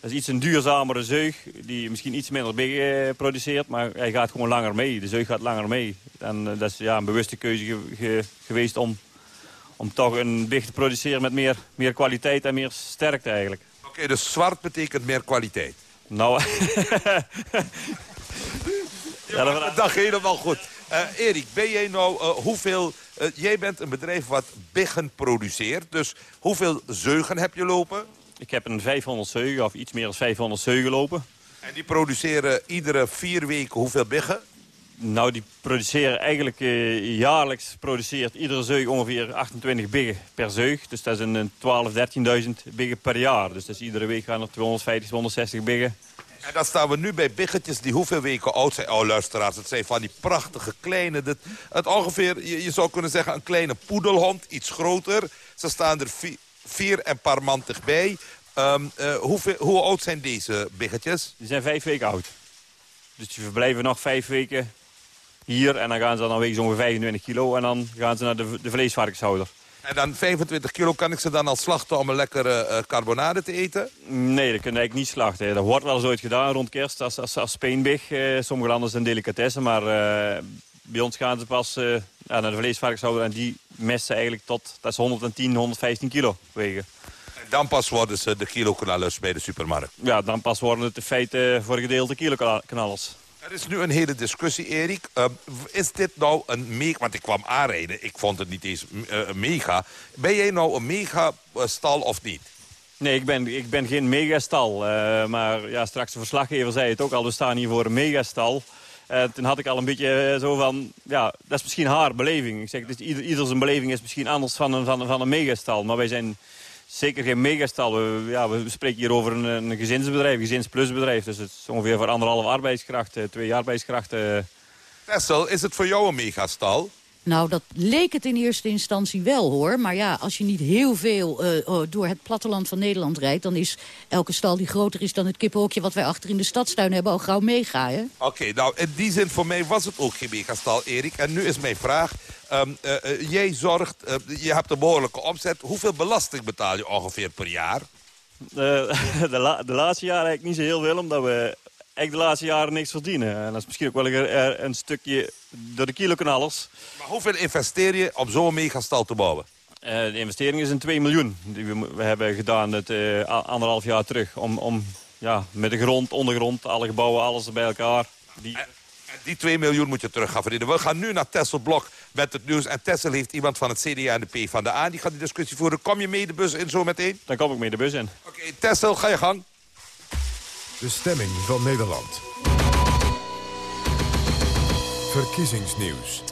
Dat is iets een duurzamere zeug, die misschien iets minder big eh, produceert, maar hij gaat gewoon langer mee. De zeug gaat langer mee. En uh, dat is ja, een bewuste keuze ge ge geweest om, om toch een big te produceren met meer, meer kwaliteit en meer sterkte eigenlijk. Oké, okay, dus zwart betekent meer kwaliteit? Nou... ja, dat dag helemaal goed. Uh, Erik, ben jij nou uh, hoeveel... Uh, jij bent een bedrijf wat biggen produceert. Dus hoeveel zeugen heb je lopen? Ik heb een 500 zeugen of iets meer dan 500 zeugen lopen. En die produceren iedere vier weken hoeveel biggen? Nou, die produceren eigenlijk jaarlijks produceert iedere zeug ongeveer 28 biggen per zeug. Dus dat is een 12, 13.000 biggen per jaar. Dus, dus iedere week gaan er 250, 260 biggen. En dan staan we nu bij biggetjes die hoeveel weken oud zijn. Oh, luisteraars, het zijn van die prachtige kleine... Het ongeveer, je, zou kunnen zeggen, een kleine poedelhond, iets groter. Ze staan er vier, en parmantig bij. Um, uh, hoeveel, hoe oud zijn deze biggetjes? Die zijn vijf weken oud. Dus die verblijven nog vijf weken hier. En dan gaan ze dan wegen ze ongeveer 25 kilo. En dan gaan ze naar de, de vleesvarkenshouder. En dan 25 kilo, kan ik ze dan al slachten om een lekkere uh, carbonade te eten? Nee, dat kun je eigenlijk niet slachten. Dat wordt wel eens ooit gedaan rond kerst als, als, als speenbig. Uh, sommige landen zijn delicatessen, maar uh, bij ons gaan ze pas naar de vleesvarkenshouder. En die messen eigenlijk tot, dat is 110, 115 kilo wegen. En dan pas worden ze de kiloknallers bij de supermarkt? Ja, dan pas worden het in feite voor gedeelte kiloknallers. Er is nu een hele discussie, Erik. Uh, is dit nou een mega... Want ik kwam aanrijden, ik vond het niet eens een mega. Ben jij nou een megastal of niet? Nee, ik ben, ik ben geen megastal. Uh, maar ja, straks de verslaggever zei het ook al, we staan hier voor een megastal. Uh, toen had ik al een beetje zo van, ja, dat is misschien haar beleving. Ik zeg, dus ieder zijn beleving is misschien anders van een, van, van een megastal. Maar wij zijn zeker geen megastal. We, ja, we spreken hier over een, een gezinsbedrijf, een gezinsplusbedrijf. Dus het is ongeveer voor anderhalf arbeidskrachten, twee arbeidskrachten. Tessel, is het voor jou een megastal? Nou, dat leek het in eerste instantie wel, hoor. Maar ja, als je niet heel veel uh, door het platteland van Nederland rijdt... dan is elke stal die groter is dan het kippenhokje... wat wij achter in de stadstuin hebben, al gauw mega, hè? Oké, okay, nou, in die zin voor mij was het ook geen megastal, Erik. En nu is mijn vraag... Um, uh, uh, jij zorgt, je hebt een behoorlijke omzet. Hoeveel belasting betaal je ongeveer per jaar? de, la de laatste jaren eigenlijk niet zo heel veel, omdat we echt de laatste jaren niks verdienen. En dat is misschien ook wel een, een stukje door de kiloknallers. Maar hoeveel investeer je om zo'n megastal te bouwen? Uh, de investering is een 2 miljoen. Die we, we hebben gedaan het uh, anderhalf jaar terug. Om, om ja, met de grond, ondergrond, alle gebouwen, alles bij elkaar. Die... En, en die 2 miljoen moet je terug gaan verdienen. We gaan nu naar Tessel Blok met het nieuws. En Tessel heeft iemand van het CDA en de P van de A. Die gaat die discussie voeren. Kom je mee de bus in zo meteen? Dan kom ik mee de bus in. Oké, okay, Tessel, ga je gang. De stemming van Nederland. Verkiezingsnieuws.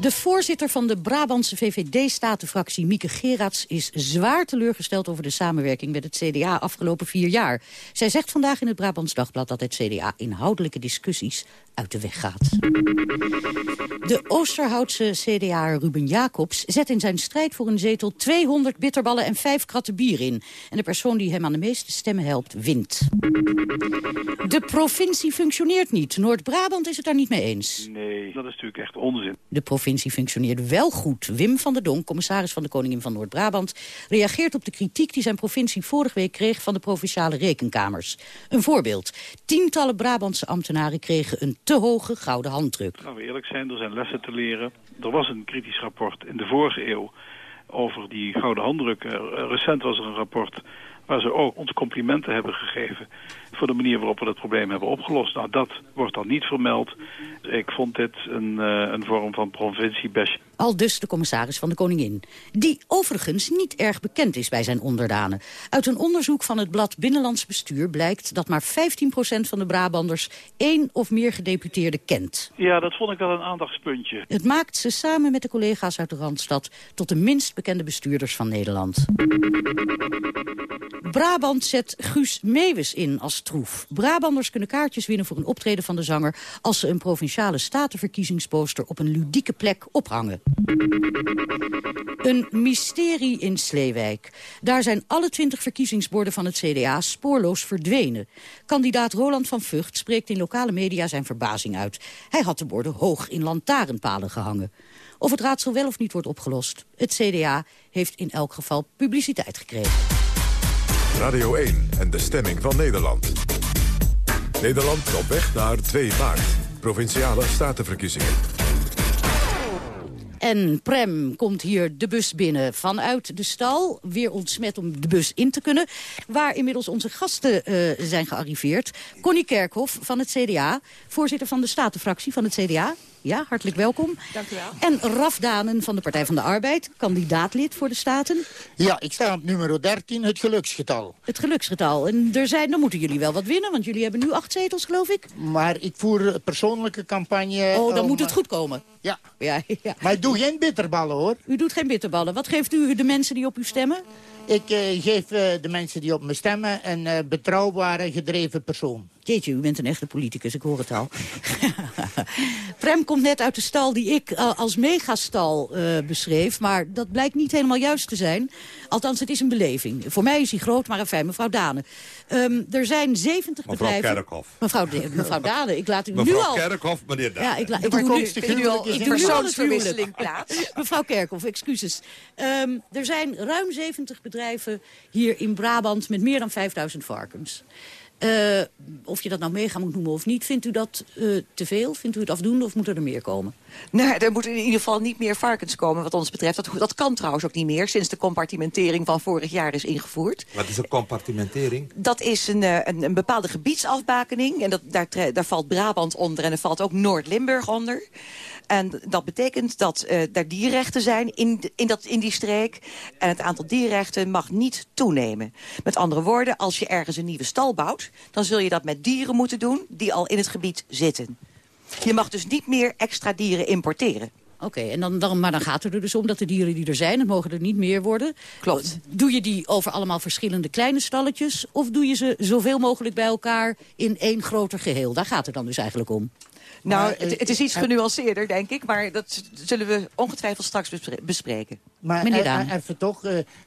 De voorzitter van de Brabantse VVD-statenfractie, Mieke Gerards... is zwaar teleurgesteld over de samenwerking met het CDA afgelopen vier jaar. Zij zegt vandaag in het Brabants Dagblad dat het CDA inhoudelijke discussies uit de weg gaat. De Oosterhoutse CDA Ruben Jacobs zet in zijn strijd voor een zetel 200 bitterballen en vijf kratten bier in. En de persoon die hem aan de meeste stemmen helpt, wint. De provincie functioneert niet. Noord-Brabant is het daar niet mee eens. Nee, dat is natuurlijk echt onzin. De provincie functioneert wel goed. Wim van der Donk, commissaris van de Koningin van Noord-Brabant... reageert op de kritiek die zijn provincie vorige week kreeg... van de provinciale rekenkamers. Een voorbeeld. Tientallen Brabantse ambtenaren kregen een te hoge gouden handdruk. Laten we eerlijk zijn, er zijn lessen te leren. Er was een kritisch rapport in de vorige eeuw over die gouden handdruk. Recent was er een rapport waar ze ook ons complimenten hebben gegeven voor de manier waarop we dat probleem hebben opgelost. Nou, dat wordt dan niet vermeld. Ik vond dit een, uh, een vorm van provinciebashing. Al dus de commissaris van de Koningin. Die overigens niet erg bekend is bij zijn onderdanen. Uit een onderzoek van het blad Binnenlands Bestuur blijkt dat maar 15% van de Brabanders één of meer gedeputeerden kent. Ja, dat vond ik wel een aandachtspuntje. Het maakt ze samen met de collega's uit de Randstad tot de minst bekende bestuurders van Nederland. Brabant zet Guus Meeuwis in als troef. Brabanders kunnen kaartjes winnen voor een optreden van de zanger... als ze een provinciale statenverkiezingsposter op een ludieke plek ophangen. Een mysterie in Sleewijk. Daar zijn alle twintig verkiezingsborden van het CDA spoorloos verdwenen. Kandidaat Roland van Vught spreekt in lokale media zijn verbazing uit. Hij had de borden hoog in lantaarnpalen gehangen. Of het raadsel wel of niet wordt opgelost. Het CDA heeft in elk geval publiciteit gekregen. Radio 1 en de stemming van Nederland. Nederland op weg naar 2 maart. Provinciale statenverkiezingen. En Prem komt hier de bus binnen vanuit de stal. Weer ontsmet om de bus in te kunnen. Waar inmiddels onze gasten uh, zijn gearriveerd. Connie Kerkhoff van het CDA. Voorzitter van de Statenfractie van het CDA. Ja, hartelijk welkom. Dank u wel. En Raf Danen van de Partij van de Arbeid, kandidaatlid voor de Staten. Ja, ik sta op nummer 13, het geluksgetal. Het geluksgetal. En er zijn, dan moeten jullie wel wat winnen, want jullie hebben nu acht zetels, geloof ik. Maar ik voer persoonlijke campagne... Oh, dan moet het goed komen. Ja. ja, ja. Maar ik doe geen bitterballen, hoor. U doet geen bitterballen. Wat geeft u de mensen die op u stemmen? Ik uh, geef uh, de mensen die op me stemmen een uh, betrouwbare, gedreven persoon. Jeetje, u bent een echte politicus, ik hoor het al. Prem komt net uit de stal die ik als megastal beschreef. Maar dat blijkt niet helemaal juist te zijn. Althans, het is een beleving. Voor mij is hij groot, maar fijn, mevrouw Dane. Um, er zijn 70 mevrouw bedrijven... Kerkhoff. Mevrouw, mevrouw Dane, ik laat u mevrouw nu al... Mevrouw Kerkhoff, meneer Dane. Ja, ik, la, ik doe nu, ik doe al, ik doe persoonsverwisseling plaats. mevrouw Kerkhoff, excuses. Um, er zijn ruim 70 bedrijven hier in Brabant met meer dan 5000 varkens. Uh, of je dat nou mega moet noemen of niet, vindt u dat uh, te veel? Vindt u het afdoende of moet er meer komen? Nee, er moeten in ieder geval niet meer varkens komen wat ons betreft. Dat, dat kan trouwens ook niet meer, sinds de compartimentering van vorig jaar is ingevoerd. Wat is een compartimentering? Dat is een, een, een bepaalde gebiedsafbakening. En dat, daar, daar valt Brabant onder en er valt ook Noord-Limburg onder. En dat betekent dat uh, er dierrechten zijn in, in, dat, in die streek. En het aantal dierrechten mag niet toenemen. Met andere woorden, als je ergens een nieuwe stal bouwt... dan zul je dat met dieren moeten doen die al in het gebied zitten. Je mag dus niet meer extra dieren importeren. Oké, okay, en dan, dan, maar dan gaat het er dus om dat de dieren die er zijn... het mogen er niet meer worden. Klopt. Doe je die over allemaal verschillende kleine stalletjes... of doe je ze zoveel mogelijk bij elkaar in één groter geheel? Daar gaat het dan dus eigenlijk om. Nou, het, het, is iets genuanceerder, denk ik. Maar dat zullen we ongetwijfeld straks bespreken. Maar Meneer even toch,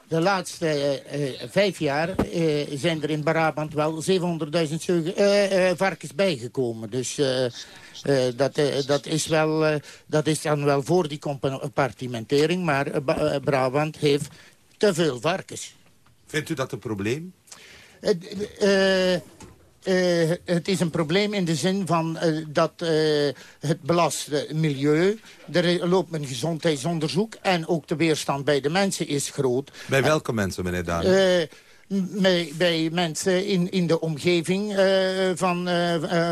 de laatste uh, vijf jaar uh, zijn er in Brabant wel 700.000 varkens bijgekomen. Dus dat, dat, is wel, dat is dan wel voor die compartimentering. Maar Brabant heeft te veel varkens. Vindt u dat een probleem? Uh, het is een probleem in de zin van uh, dat uh, het belast milieu. Er loopt een gezondheidsonderzoek en ook de weerstand bij de mensen is groot. Bij welke mensen, meneer Daan? Bij, bij, mensen in, in de omgeving van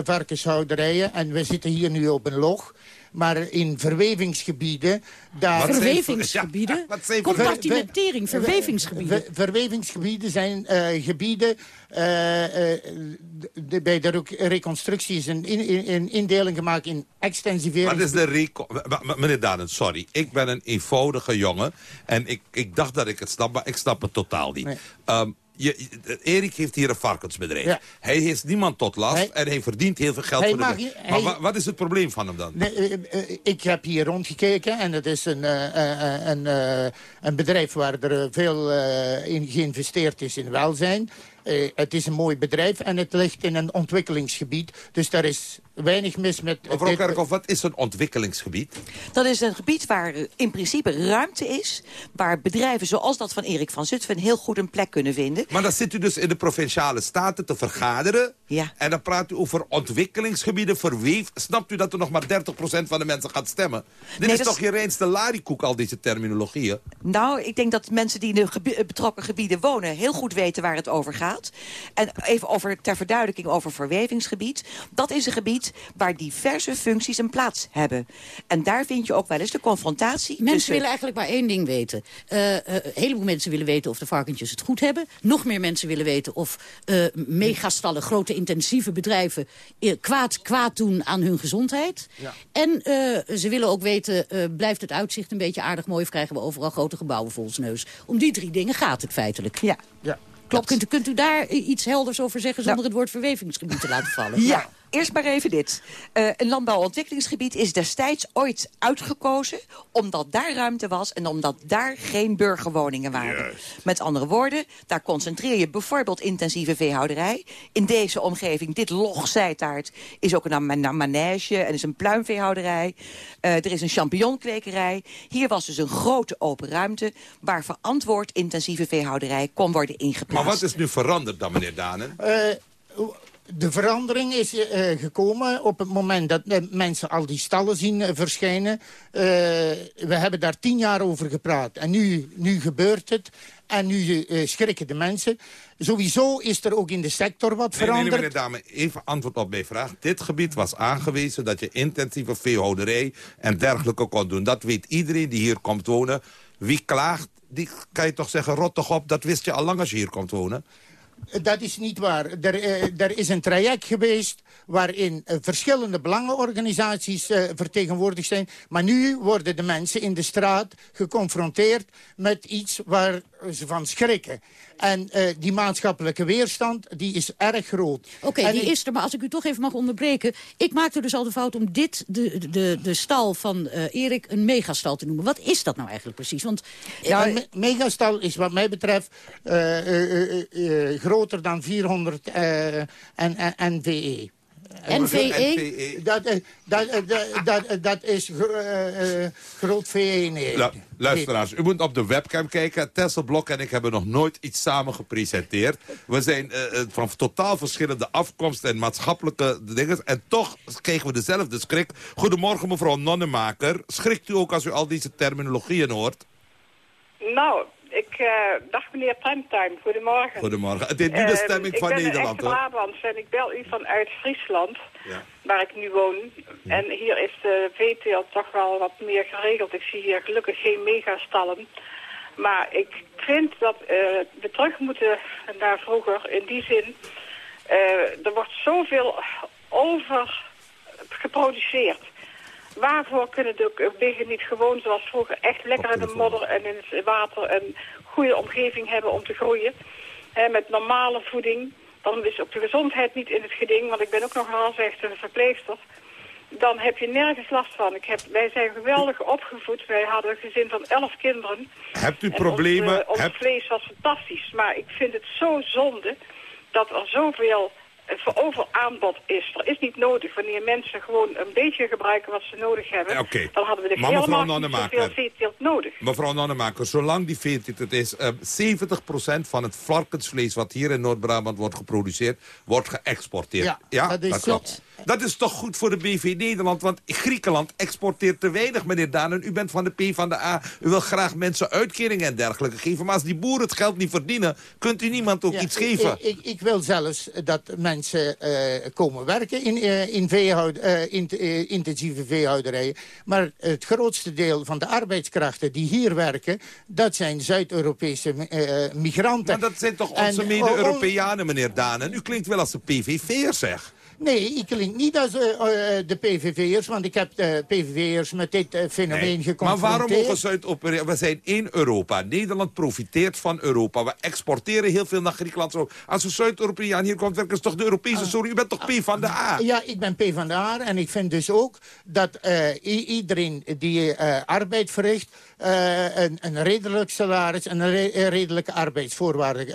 varkenshouderijen. En we zitten hier nu op een log. Maar in verwevingsgebieden... Daar... Verwevingsgebieden? Ja, Compartimentering, verwevingsgebieden. Ver, verwevingsgebieden zijn uh, gebieden... Uh, uh, de, bij de reconstructie is een, in, een indeling gemaakt in extensivering. Wat is de reco Meneer Danen, sorry. Ik ben een eenvoudige jongen. En ik, ik dacht dat ik het snap, maar ik snap het totaal niet. Nee. Um, je, Erik heeft hier een varkensbedrijf. Ja. Hij heeft niemand tot last hij, en hij verdient heel veel geld voor de hij, Maar wa, wat is het probleem van hem dan? Nee, uh, ik heb hier rondgekeken en het is een, uh, een, een bedrijf waar er veel in geïnvesteerd is in welzijn. Uh, het is een mooi bedrijf en het ligt in een ontwikkelingsgebied. Dus daar is weinig mis met... Mevrouw. Kerkhoff, wat is een ontwikkelingsgebied? Dat is een gebied waar in principe ruimte is... waar bedrijven zoals dat van Erik van Zutphen heel goed een plek kunnen vinden. Maar dan zit u dus in de Provinciale Staten te vergaderen... Ja. en dan praat u over ontwikkelingsgebieden verweef. Snapt u dat er nog maar 30% van de mensen gaat stemmen? Dit nee, is toch je reinste larikoek, al deze terminologieën? Nou, ik denk dat mensen die in de gebi betrokken gebieden wonen... heel goed weten waar het over gaat. En even over, ter verduidelijking over verwevingsgebied. Dat is een gebied waar diverse functies een plaats hebben. En daar vind je ook wel eens de confrontatie Mensen tussen... willen eigenlijk maar één ding weten. Uh, uh, een heleboel mensen willen weten of de varkentjes het goed hebben. Nog meer mensen willen weten of uh, megastallen, grote intensieve bedrijven... kwaad, kwaad doen aan hun gezondheid. Ja. En ze willen ook weten, blijft het uitzicht een beetje aardig mooi... of krijgen we overal grote gebouwen volgens neus. Om die drie dingen gaat het feitelijk. Ja. ja. Klopt. Kunt, u, kunt u daar iets helders over zeggen zonder nou. het woord verwevingsgebied te laten vallen? Ja. Eerst maar even dit. Uh, een landbouwontwikkelingsgebied is destijds ooit uitgekozen... omdat daar ruimte was en omdat daar geen burgerwoningen waren. Juist. Met andere woorden, daar concentreer je bijvoorbeeld intensieve veehouderij. In deze omgeving, dit log zijtaart, is ook een manege en is een pluimveehouderij. Uh, er is een champignonkwekerij. Hier was dus een grote open ruimte... waar verantwoord intensieve veehouderij kon worden ingeplaatst. Maar wat is nu veranderd dan, meneer Danen? Uh, de verandering is uh, gekomen op het moment dat uh, mensen al die stallen zien uh, verschijnen. we hebben daar tien jaar over gepraat. En nu, nu gebeurt het. En nu schrikken de mensen. Sowieso is er ook in de sector wat nee, veranderd. Nee, nee, dame, even antwoord op mijn vraag. Dit gebied was aangewezen dat je intensieve veehouderij en dergelijke kon doen. Dat weet iedereen die hier komt wonen. Wie klaagt, die kan je toch zeggen, rot toch op. Dat wist je al lang als je hier komt wonen. Dat is niet waar. Er, uh, er is een traject geweest waarin uh, verschillende belangenorganisaties uh, vertegenwoordigd zijn. Maar nu worden de mensen in de straat geconfronteerd met iets waar ze van schrikken. En die maatschappelijke weerstand die is erg groot. Oké, okay, die ik... is er, maar als ik u toch even mag onderbreken. Ik maakte dus al de fout om dit, de, de, de stal van Erik, een megastal te noemen. Wat is dat nou eigenlijk precies? Want, ja, een me megastal is wat mij betreft groter dan 400 uh, en, en, NVE. NVE? Dat, dat, dat, dat, is uh, uh, groot VE, luisteraars, u moet op de webcam kijken. Tessel Blok en ik hebben nog nooit iets samen gepresenteerd. We zijn uh, van totaal verschillende afkomsten en maatschappelijke dingen. En toch kregen we dezelfde schrik. Goedemorgen, mevrouw Nonnemaker. Schrikt u ook als u al deze terminologieën hoort? Nou, ik uh, dag meneer Primetime, goedemorgen. Goedemorgen. Het is nu de stemming uh, van Nederland, hoor. Ik ben Brabants en ik bel u vanuit Friesland, ja. waar ik nu woon. Ja. En hier is de veeteelt toch wel wat meer geregeld. Ik zie hier gelukkig geen megastallen. Maar ik vind dat uh, we terug moeten naar vroeger in die zin. er wordt zoveel over geproduceerd. Waarvoor kunnen de wegen niet gewoon zoals vroeger echt lekker in de modder en in het water een goede omgeving hebben om te groeien. He, met normale voeding. Dan is ook de gezondheid niet in het geding, want ik ben ook nog echt een verpleegster. Dan heb je nergens last van. Ik heb, wij zijn geweldig opgevoed. Wij hadden een gezin van elf kinderen. Hebt u problemen? Ons, uh, ons vlees was fantastisch. Maar ik vind het zo zonde dat er zoveel voor overaanbod is. Er is niet nodig. Wanneer mensen gewoon een beetje gebruiken wat ze nodig hebben... Okay. dan hadden we de helemaal niet zoveel veeteelt nodig. Mevrouw Nonnemaker, zolang die veeteelt het is... Uh, 70% van het varkensvlees wat hier in Noord-Brabant wordt geproduceerd... wordt geëxporteerd. Ja, ja? dat is dat klopt. Dat is toch goed voor de BV Nederland, want Griekenland exporteert te weinig, meneer Danen. U bent van de P van de A. U wil graag mensen uitkeringen en dergelijke geven. Maar als die boeren het geld niet verdienen, kunt u niemand ook ja, iets geven. Ik, ik, ik, wil zelfs dat mensen uh, komen werken in, uh, in, veehoud, uh, in intensieve veehouderijen. Maar het grootste deel van de arbeidskrachten die hier werken... dat zijn Zuid-Europese migranten. Maar dat zijn toch onze mede-Europeanen, meneer Danen? U klinkt wel als de PVV'er, zeg. Nee, ik klink niet als uh, uh, de PVV'ers, want ik heb de PVV'ers met dit uh, fenomeen nee. geconfronteerd. Maar waarom mogen Zuid opereren? We zijn één Europa. Nederland profiteert van Europa. We exporteren heel veel naar Griekenland. Zo. Als een Zuid-Europeaan hier komt werken, is toch de Europese... Uh, sorry, u bent toch P van de A? Ja, ik ben P van de A en ik vind dus ook dat iedereen die arbeid verricht... een, een redelijk salaris en een, re een redelijke arbeidsvoorwaarden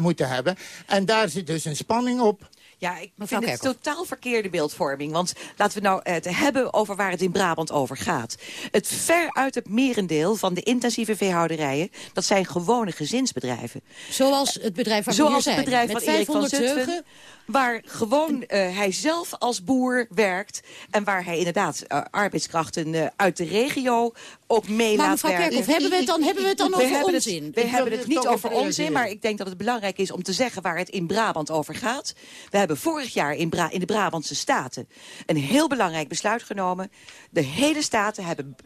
moeten hebben. En daar zit dus een spanning op... Ja, ik Mevrouw vind Kerkhoff. het totaal verkeerde beeldvorming. Want laten we nou het hebben over waar het in Brabant over gaat. Het veruit het merendeel van de intensieve veehouderijen... dat zijn gewone gezinsbedrijven. Zoals het bedrijf waar Zoals het bedrijf van Erik van Zutphen waar gewoon uh, hij zelf als boer werkt... en waar hij inderdaad uh, arbeidskrachten uh, uit de regio ook mee maar laat werken. Kerkhoff, hebben we het dan, hebben we het dan we over onzin? Het, we hebben het niet over onzin, maar ik denk dat het belangrijk is om te zeggen... waar het in Brabant over gaat. We hebben vorig jaar in, Bra in de Brabantse Staten een heel belangrijk besluit genomen. De hele Staten hebben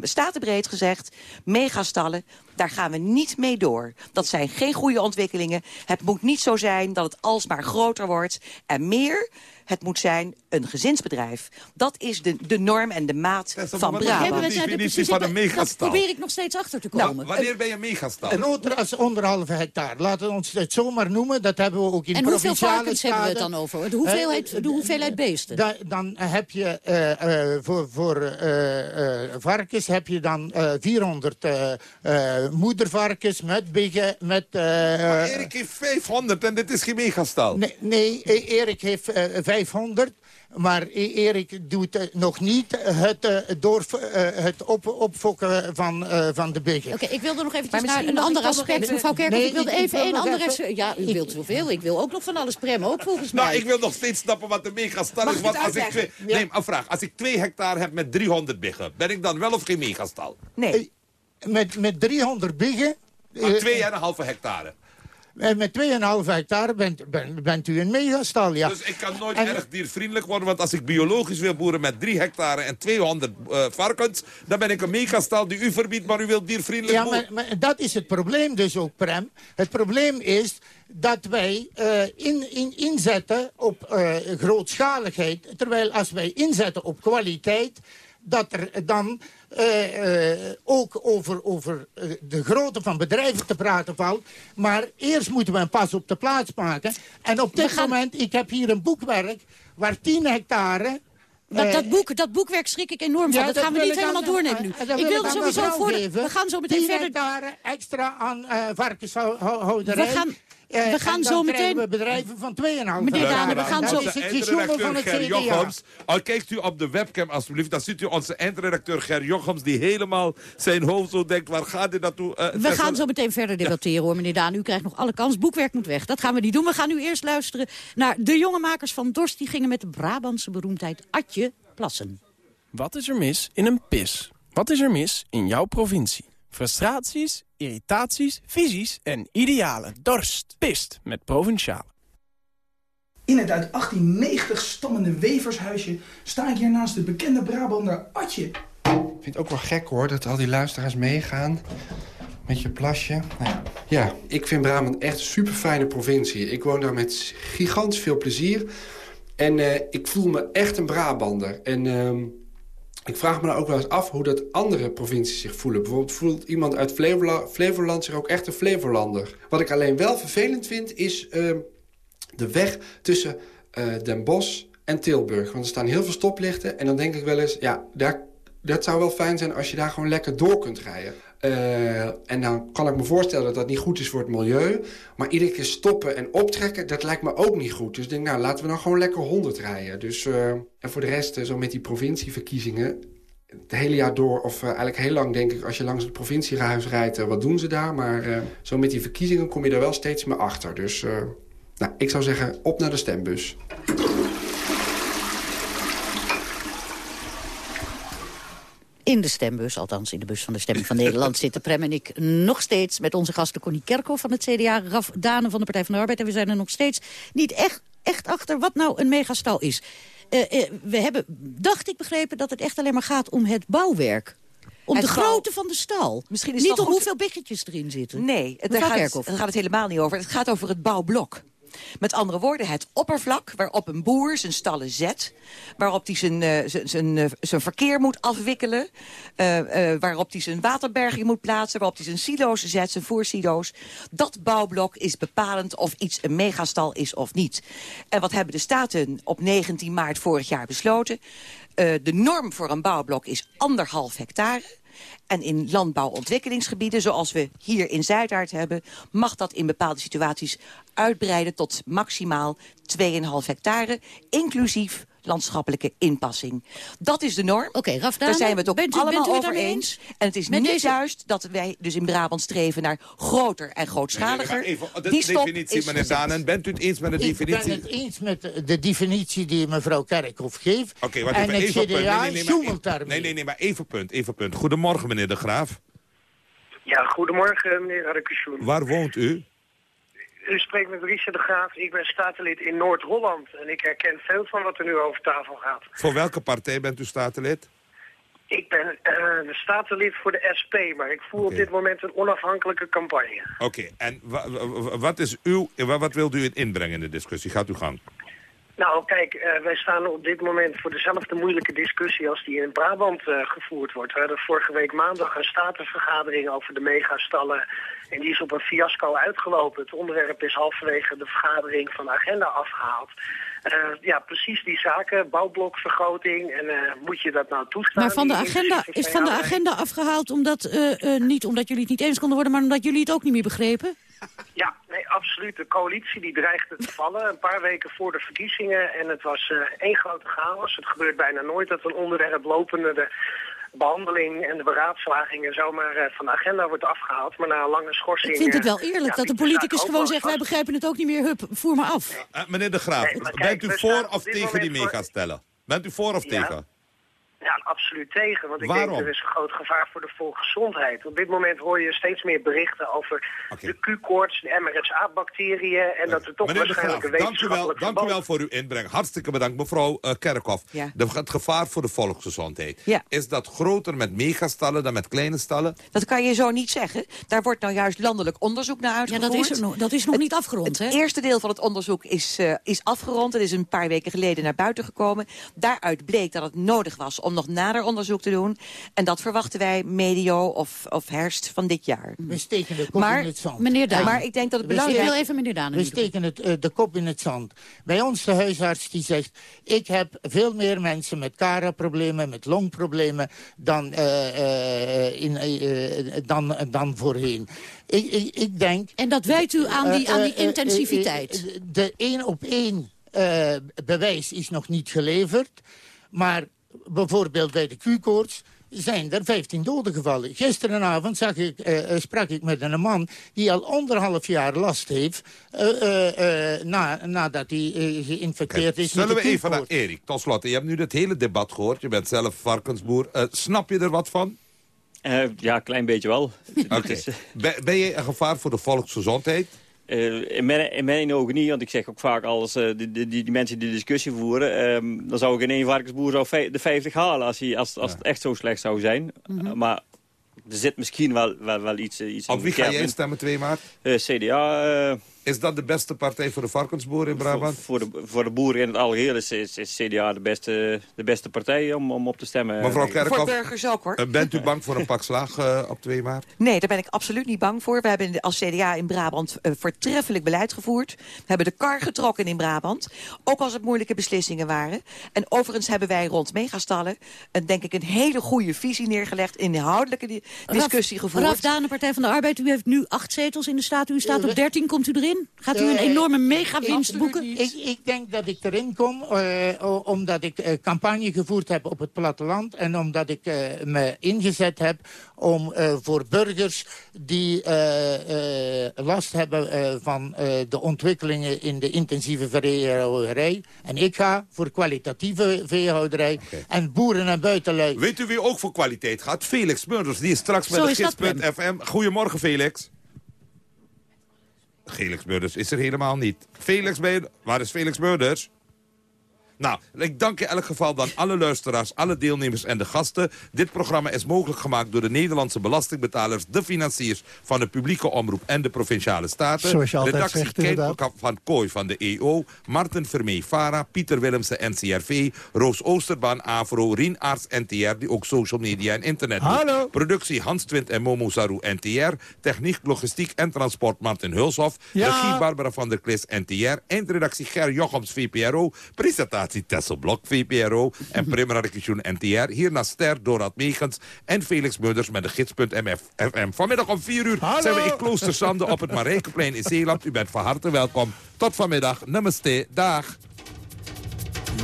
statenbreed gezegd... megastallen, daar gaan we niet mee door. Dat zijn geen goede ontwikkelingen. Het moet niet zo zijn dat het alsmaar groter wordt en meer... Het moet zijn een gezinsbedrijf. Dat is de, de norm en de maat van Brabant. Het definitie van een megastal? Dat probeer ik nog steeds achter te komen. Nou, wanneer ben je een megastal? Groter als anderhalve hectare. Laten we ons het zomaar noemen. Dat hebben we ook in en provinciale En hoeveel varkens hebben we het dan over? De hoeveelheid, de hoeveelheid beesten? Da, dan heb je uh, uh, voor, voor varkens heb je dan 400 moedervarkens, met biggen, met... maar Erik heeft 500 en dit is geen megastal. Nee, nee Erik heeft 500. Maar e- Erik doet uh, nog niet het, uh, door, uh, het op, opfokken van, van de biggen. Oké, okay, ik wilde nog even naar een ander aspect. Mevrouw Kerkhoff, nee, ik wilde even één andere... Ja, u wilt zoveel. Ik wil ook nog van alles prem, ook volgens nou, mij. Nou, ik wil nog steeds snappen wat de megastal is. Want als ik twee, ja. Neem een vraag. Als ik twee hectare heb met 300 biggen, ben ik dan wel of geen megastal? Nee. Met, met 300 biggen... Maar 2,5 hectare. En met 2,5 hectare bent, bent, bent, u een megastal, ja. Dus ik kan nooit en, erg diervriendelijk worden, want als ik biologisch wil boeren met 3 hectare en 200 uh, varkens, dan ben ik een megastal die u verbiedt, maar u wilt diervriendelijk ja, boeren. Maar, maar dat is het probleem dus ook, Prem. Het probleem is dat wij uh, in, in, inzetten op uh, grootschaligheid, terwijl als wij inzetten op kwaliteit, dat er dan uh, uh, ook over, over uh, de grootte van bedrijven te praten valt. Maar eerst moeten we een pas op de plaats maken. En op dit gaan... moment, ik heb hier een boekwerk waar 10 hectare... Dat, dat, boek, dat boekwerk schrik ik enorm van. Ja, dat, dat gaan we niet helemaal doornemen nu. ik wilde sowieso voor... We gaan zo meteen verder... hectare extra aan varkenshouderij. We gaan, uh, we gaan zo meteen... we bedrijven van 2,5 Meneer Dane, we gaan zo... Onze eindredacteur Ger Jochems. Al kijkt u op de webcam alsjeblieft, dan ziet u onze eindredacteur Ger Jochems... die helemaal zijn hoofd zo denkt, waar gaat dit naartoe? Uh, we gaan zo meteen verder debatteren hoor, meneer Daan. U krijgt nog alle kans. Boekwerk moet weg. Dat gaan we niet doen. We gaan nu eerst luisteren naar de jonge makers van Dorst. Die gingen met de Brabantse beroemdheid Atje plassen. Wat is er mis in een pis? Wat is er mis in jouw provincie? Frustraties, irritaties, visies en idealen. Dorst, pist met Provinciale. In het uit 1890 stammende wevershuisje sta ik hier naast de bekende Brabander Atje. Ik vind het ook wel gek hoor, dat al die luisteraars meegaan met je plasje. Nou ja. ja, ik vind Brabant echt een super fijne provincie. Ik woon daar met gigantisch veel plezier. En uh, ik voel me echt een Brabander. En... Uh, ik vraag me dan ook wel eens af hoe dat andere provincies zich voelen. Bijvoorbeeld voelt iemand uit Flevola Flevoland zich ook echt een Flevolander. Wat ik alleen wel vervelend vind is uh, de weg tussen uh, Den Bosch en Tilburg. Want er staan heel veel stoplichten en dan denk ik wel eens... ja, daar, dat zou wel fijn zijn als je daar gewoon lekker door kunt rijden. Uh, en dan kan ik me voorstellen dat dat niet goed is voor het milieu. Maar iedere keer stoppen en optrekken, dat lijkt me ook niet goed. Dus ik denk, nou, laten we dan gewoon lekker 100 rijden. Dus, uh, en voor de rest, uh, zo met die provincieverkiezingen... het hele jaar door, of eigenlijk heel lang denk ik... als je langs het provinciehuis rijdt, wat doen ze daar? Maar zo met die verkiezingen kom je er wel steeds meer achter. Dus nou, ik zou zeggen, op naar de stembus. In de stembus, althans in de bus van de Stemming van Nederland... zitten Prem en ik nog steeds met onze gasten Connie Kerkhoff van het CDA... Raf Dane van de Partij van de Arbeid. En we zijn er nog steeds niet echt, echt achter wat nou een megastal is. Uh, uh, we hebben, dacht ik begrepen, dat het echt alleen maar gaat om het bouwwerk. Om het de grootte van de stal. Misschien is niet het om goed... hoeveel biggetjes erin zitten. Nee, het, daar, gaat, daar gaat het helemaal niet over. Het gaat over het bouwblok. Met andere woorden, het oppervlak waarop een boer zijn stallen zet... waarop hij zijn, uh, zijn, zijn, uh, zijn verkeer moet afwikkelen... Uh, waarop hij zijn waterberging moet plaatsen... waarop hij zijn silo's zet, zijn voersilo's. Dat bouwblok is bepalend of iets een megastal is of niet. En wat hebben de Staten op 19 maart vorig jaar besloten? de norm voor een bouwblok is anderhalf hectare... En in landbouwontwikkelingsgebieden, zoals we hier in Zuidaard hebben... mag dat in bepaalde situaties uitbreiden tot maximaal 2,5 hectare... inclusief landschappelijke inpassing. Dat is de norm. Oké, okay, Daar zijn we het ook bent u, allemaal bent u over eens. En het is Met niet deze... juist dat wij dus in Brabant streven naar groter en grootschaliger. Nee, even, de Die definitie, meneer Danen, bent u het eens met de definitie? Ik ben het eens met de, de definitie die mevrouw Kerkhoff geeft. Oké, okay, en even, het CDA nee, nee, nee, maar, nee, nee, nee, maar even punt, even punt. Goedemorgen, meneer De Graaf. Ja, goedemorgen, meneer Radekesjoen. Waar woont u? U spreekt met Richard de Graaf. Ik ben statenlid in Noord-Holland. En ik herken veel van wat er nu over tafel gaat. Voor welke partij bent u statenlid? Ik ben uh, statenlid voor de SP, maar ik voer okay. op dit moment een onafhankelijke campagne. Oké, okay. en wat is uw, wat wilt u inbrengen in de discussie? Gaat u gang. Nou, kijk, eh, wij staan op dit moment voor dezelfde moeilijke discussie als die in Brabant eh, gevoerd wordt. We hadden vorige week maandag een statenvergadering over de megastallen. En die is op een fiasco uitgelopen. Het onderwerp is halverwege de vergadering van de agenda afgehaald. Eh, ja, precies die zaken, bouwblokvergroting. En eh, moet je dat nou toestaan? Maar van de agenda, is van de agenda afgehaald omdat, eh, niet omdat jullie het niet eens konden worden... maar omdat jullie het ook niet meer begrepen? Ja, nee, absoluut. De coalitie die dreigde te vallen een paar weken voor de verkiezingen. En het was één grote chaos. Het gebeurt bijna nooit dat een onderwerp lopende de behandeling en de beraadslagingen zomaar eh, van de agenda wordt afgehaald. Maar na een lange schorsing... Ik vind het eh, wel eerlijk ja, dat de politicus gewoon zegt... wij begrijpen het ook niet meer, hup, voer maar af. Eh, meneer De Graaf, Nee, maar kijk, bent u voor of tegen die megastellen? Bent u voor of Ja. tegen? Ja, absoluut tegen. Want ik Waarom? denk er is een groot gevaar voor de volksgezondheid. Op dit moment hoor je steeds meer berichten over de Q-koorts, de MRSA-bacteriën... en dat er toch Meneer waarschijnlijk Graaf, een dank u wel, wetenschappelijk dank u wel voor uw inbreng. Hartstikke bedankt, mevrouw eh, Kerkhoff. Ja. De, het gevaar voor de volksgezondheid. Ja. Is dat groter met megastallen dan met kleine stallen? Dat kan je zo niet zeggen. Daar wordt nou juist landelijk onderzoek naar Ja, uitgevoerd. dat is, er nog, dat is nog niet afgerond, hè? Het eerste deel van het onderzoek is, eh, is afgerond. Het is een paar weken geleden naar buiten gekomen. Daaruit bleek dat het nodig was om nog nader onderzoek te doen. En dat verwachten wij medio of, of herfst van dit jaar. We steken de kop Maar- in het zand. Meneer Daan. Maar ik denk dat het We belangrijk Ik wil even meneer Daan. We steken het, eh, de kop in het zand. Bij ons de huisarts die zegt... ik heb veel meer mensen met cara-problemen, met longproblemen... dan, eh, eh, in, dan, dan voorheen. Ik, ik, ik denk... En dat wijt u aan die, aan die intensiviteit? de één op één eh, bewijs is nog niet geleverd. Maar bijvoorbeeld bij de Q-koorts zijn er 15 doden gevallen. Gisterenavond zag ik, eh, eh, sprak ik met een man die al anderhalf jaar last heeft... eh, eh, eh, na, nadat hij geïnfecteerd is Zullen we even naar. Erik? Tot slot, je hebt nu het hele debat gehoord. Je bent zelf varkensboer. Eh, snap je er wat van? Eh, ja, een klein beetje wel. Oké. Ben, ben je een gevaar voor de volksgezondheid? Eh, in, mijn, in mijn ogen niet, want ik zeg ook vaak als eh, die, die, die mensen die discussie voeren... ehm, dan zou ik in één varkensboer zou vij- de 50 halen als, hij, als, als het echt zo slecht zou zijn. Eh, maar er zit misschien wel, wel, wel iets, iets Op in wie ga verkeerd jij in. stemmen 2 maart? Eh, CDA... eh, Is dat de beste partij voor de varkensboer in Brabant? Voor de, voor de boeren in het algeheel is, is, is CDA de beste, de beste partij om, om op te stemmen. Mevrouw Eh, Kerkhoff, Voor burgers ook, hoor. eh, bent u bang voor een pak slag eh, op 2 maart? Nee, daar ben ik absoluut niet bang voor. We hebben als CDA in Brabant eh, voortreffelijk beleid gevoerd. We hebben de kar getrokken in Brabant. Ook als het moeilijke beslissingen waren. En overigens hebben wij rond megastallen... Een, denk ik een hele goede visie neergelegd. Inhoudelijke di- discussie gevoerd. Raf Daan, de Partij van de Arbeid, u heeft nu acht zetels in de Staat. U staat Eh, op 13, komt u erin? Gaat u een Eh, enorme megawinst boeken? Ik, ik denk dat ik erin kom eh, omdat ik eh, campagne gevoerd heb op het platteland... en omdat ik eh, me ingezet heb om eh, voor burgers die eh, eh, last hebben eh, van eh, de ontwikkelingen in de intensieve veehouderij. En ik ga voor kwalitatieve veehouderij en boeren en buitenlui. Weet u wie ook voor kwaliteit gaat? Felix Murders, die is straks met de gids.fm. Goedemorgen, Felix. Felix Murders is er helemaal niet. Felix, je... waar is Felix Murders? Nou, ik dank in elk geval dan alle luisteraars, alle deelnemers en de gasten. Dit programma is mogelijk gemaakt door de Nederlandse belastingbetalers... de financiers van de publieke omroep en de provinciale staten. Zoals je altijd Redactie zegt, inderdaad. van Kooi van de EO... Martin Vermee Vara, Pieter Willemsen NCRV... Roos Oosterbaan Avro, Rien Aarts NTR... die ook social media en internet doet. Hallo. Productie Hans Twint en Momo Saru NTR. Techniek, logistiek en transport Martin Hulshoff. Ja. Regie Barbara van der Klis NTR. Eindredactie Ger Jochems VPRO. Presentatie Tessel Blok VPRO. En Prim Radikation NTR. Hierna Ster Dorad Megens. En Felix Meurders met de gids.mf. Vanmiddag om 4 uur Hallo. zijn we in Kloostersande op het Marijkeplein in Zeeland. U bent van harte welkom. Tot vanmiddag. Namaste. Dag.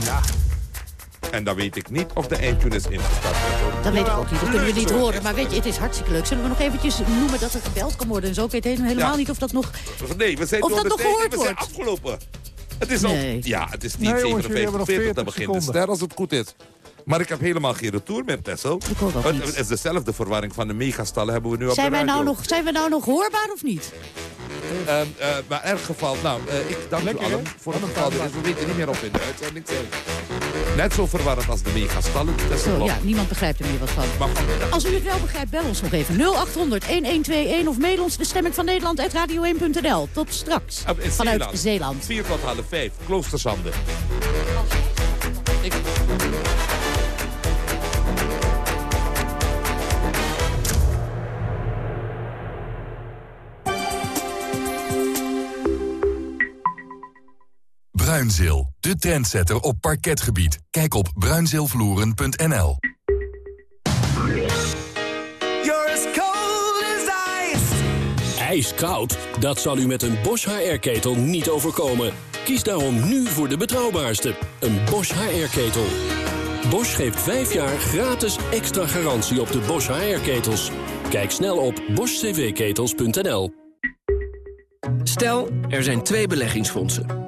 Ja. En dan weet ik niet of de eindtune is ingestart. Dat weet ik ook niet, dat kunnen we niet horen. Maar weet je, het is hartstikke leuk. Zullen we nog eventjes noemen dat er gebeld kan worden en zo? Ik weet helemaal Ja. niet of dat nog... Nee, we zijn Of door dat de nog gehoord We zijn wordt. afgelopen. Het is al, Nee. ja, het is Nee, 10.57, hebben nog 40, 40 dan begint de ster als het goed is. Maar ik heb helemaal geen retour met Tessel. Ik hoor Het, niet. het is dezelfde verwarring van de megastallen hebben we nu op Zijn de wij, nou nog, zijn we nou nog hoorbaar of niet? Ehm, eh, maar in elk geval, nou, eh, ik dank Lekker, u allen voor het geval. We weten niet meer op in de uitzending. Net zo verwarrend als de megastallen. Zo, Blok. ja, niemand begrijpt er meer wat van. Maar Als u het wel begrijpt, bel ons nog even. 0800-1121 of mail ons de stemming van Nederland uit radio1.nl. Tot straks. in Vanuit Zeeland. Zeeland. 4 tot half 5, Kloostersande. Bruinzeel, de trendsetter op parketgebied. Kijk op bruinzeelvloeren.nl. Ijskoud? Dat zal u met een Bosch HR-ketel niet overkomen. Kies daarom nu voor de betrouwbaarste, een Bosch HR-ketel. Bosch geeft 5 jaar gratis extra garantie op de Bosch HR-ketels. Kijk snel op boschcvketels.nl. Stel, er zijn twee beleggingsfondsen.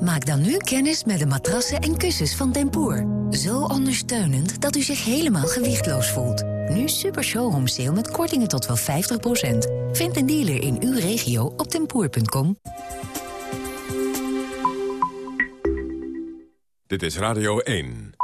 Maak dan nu kennis met de matrassen en kussens van Tempoor. Zo ondersteunend dat u zich helemaal gewichtloos voelt. Nu super showroom sale met kortingen tot wel 50%. Vind een dealer in uw regio op tempoor.com. Dit is Radio 1.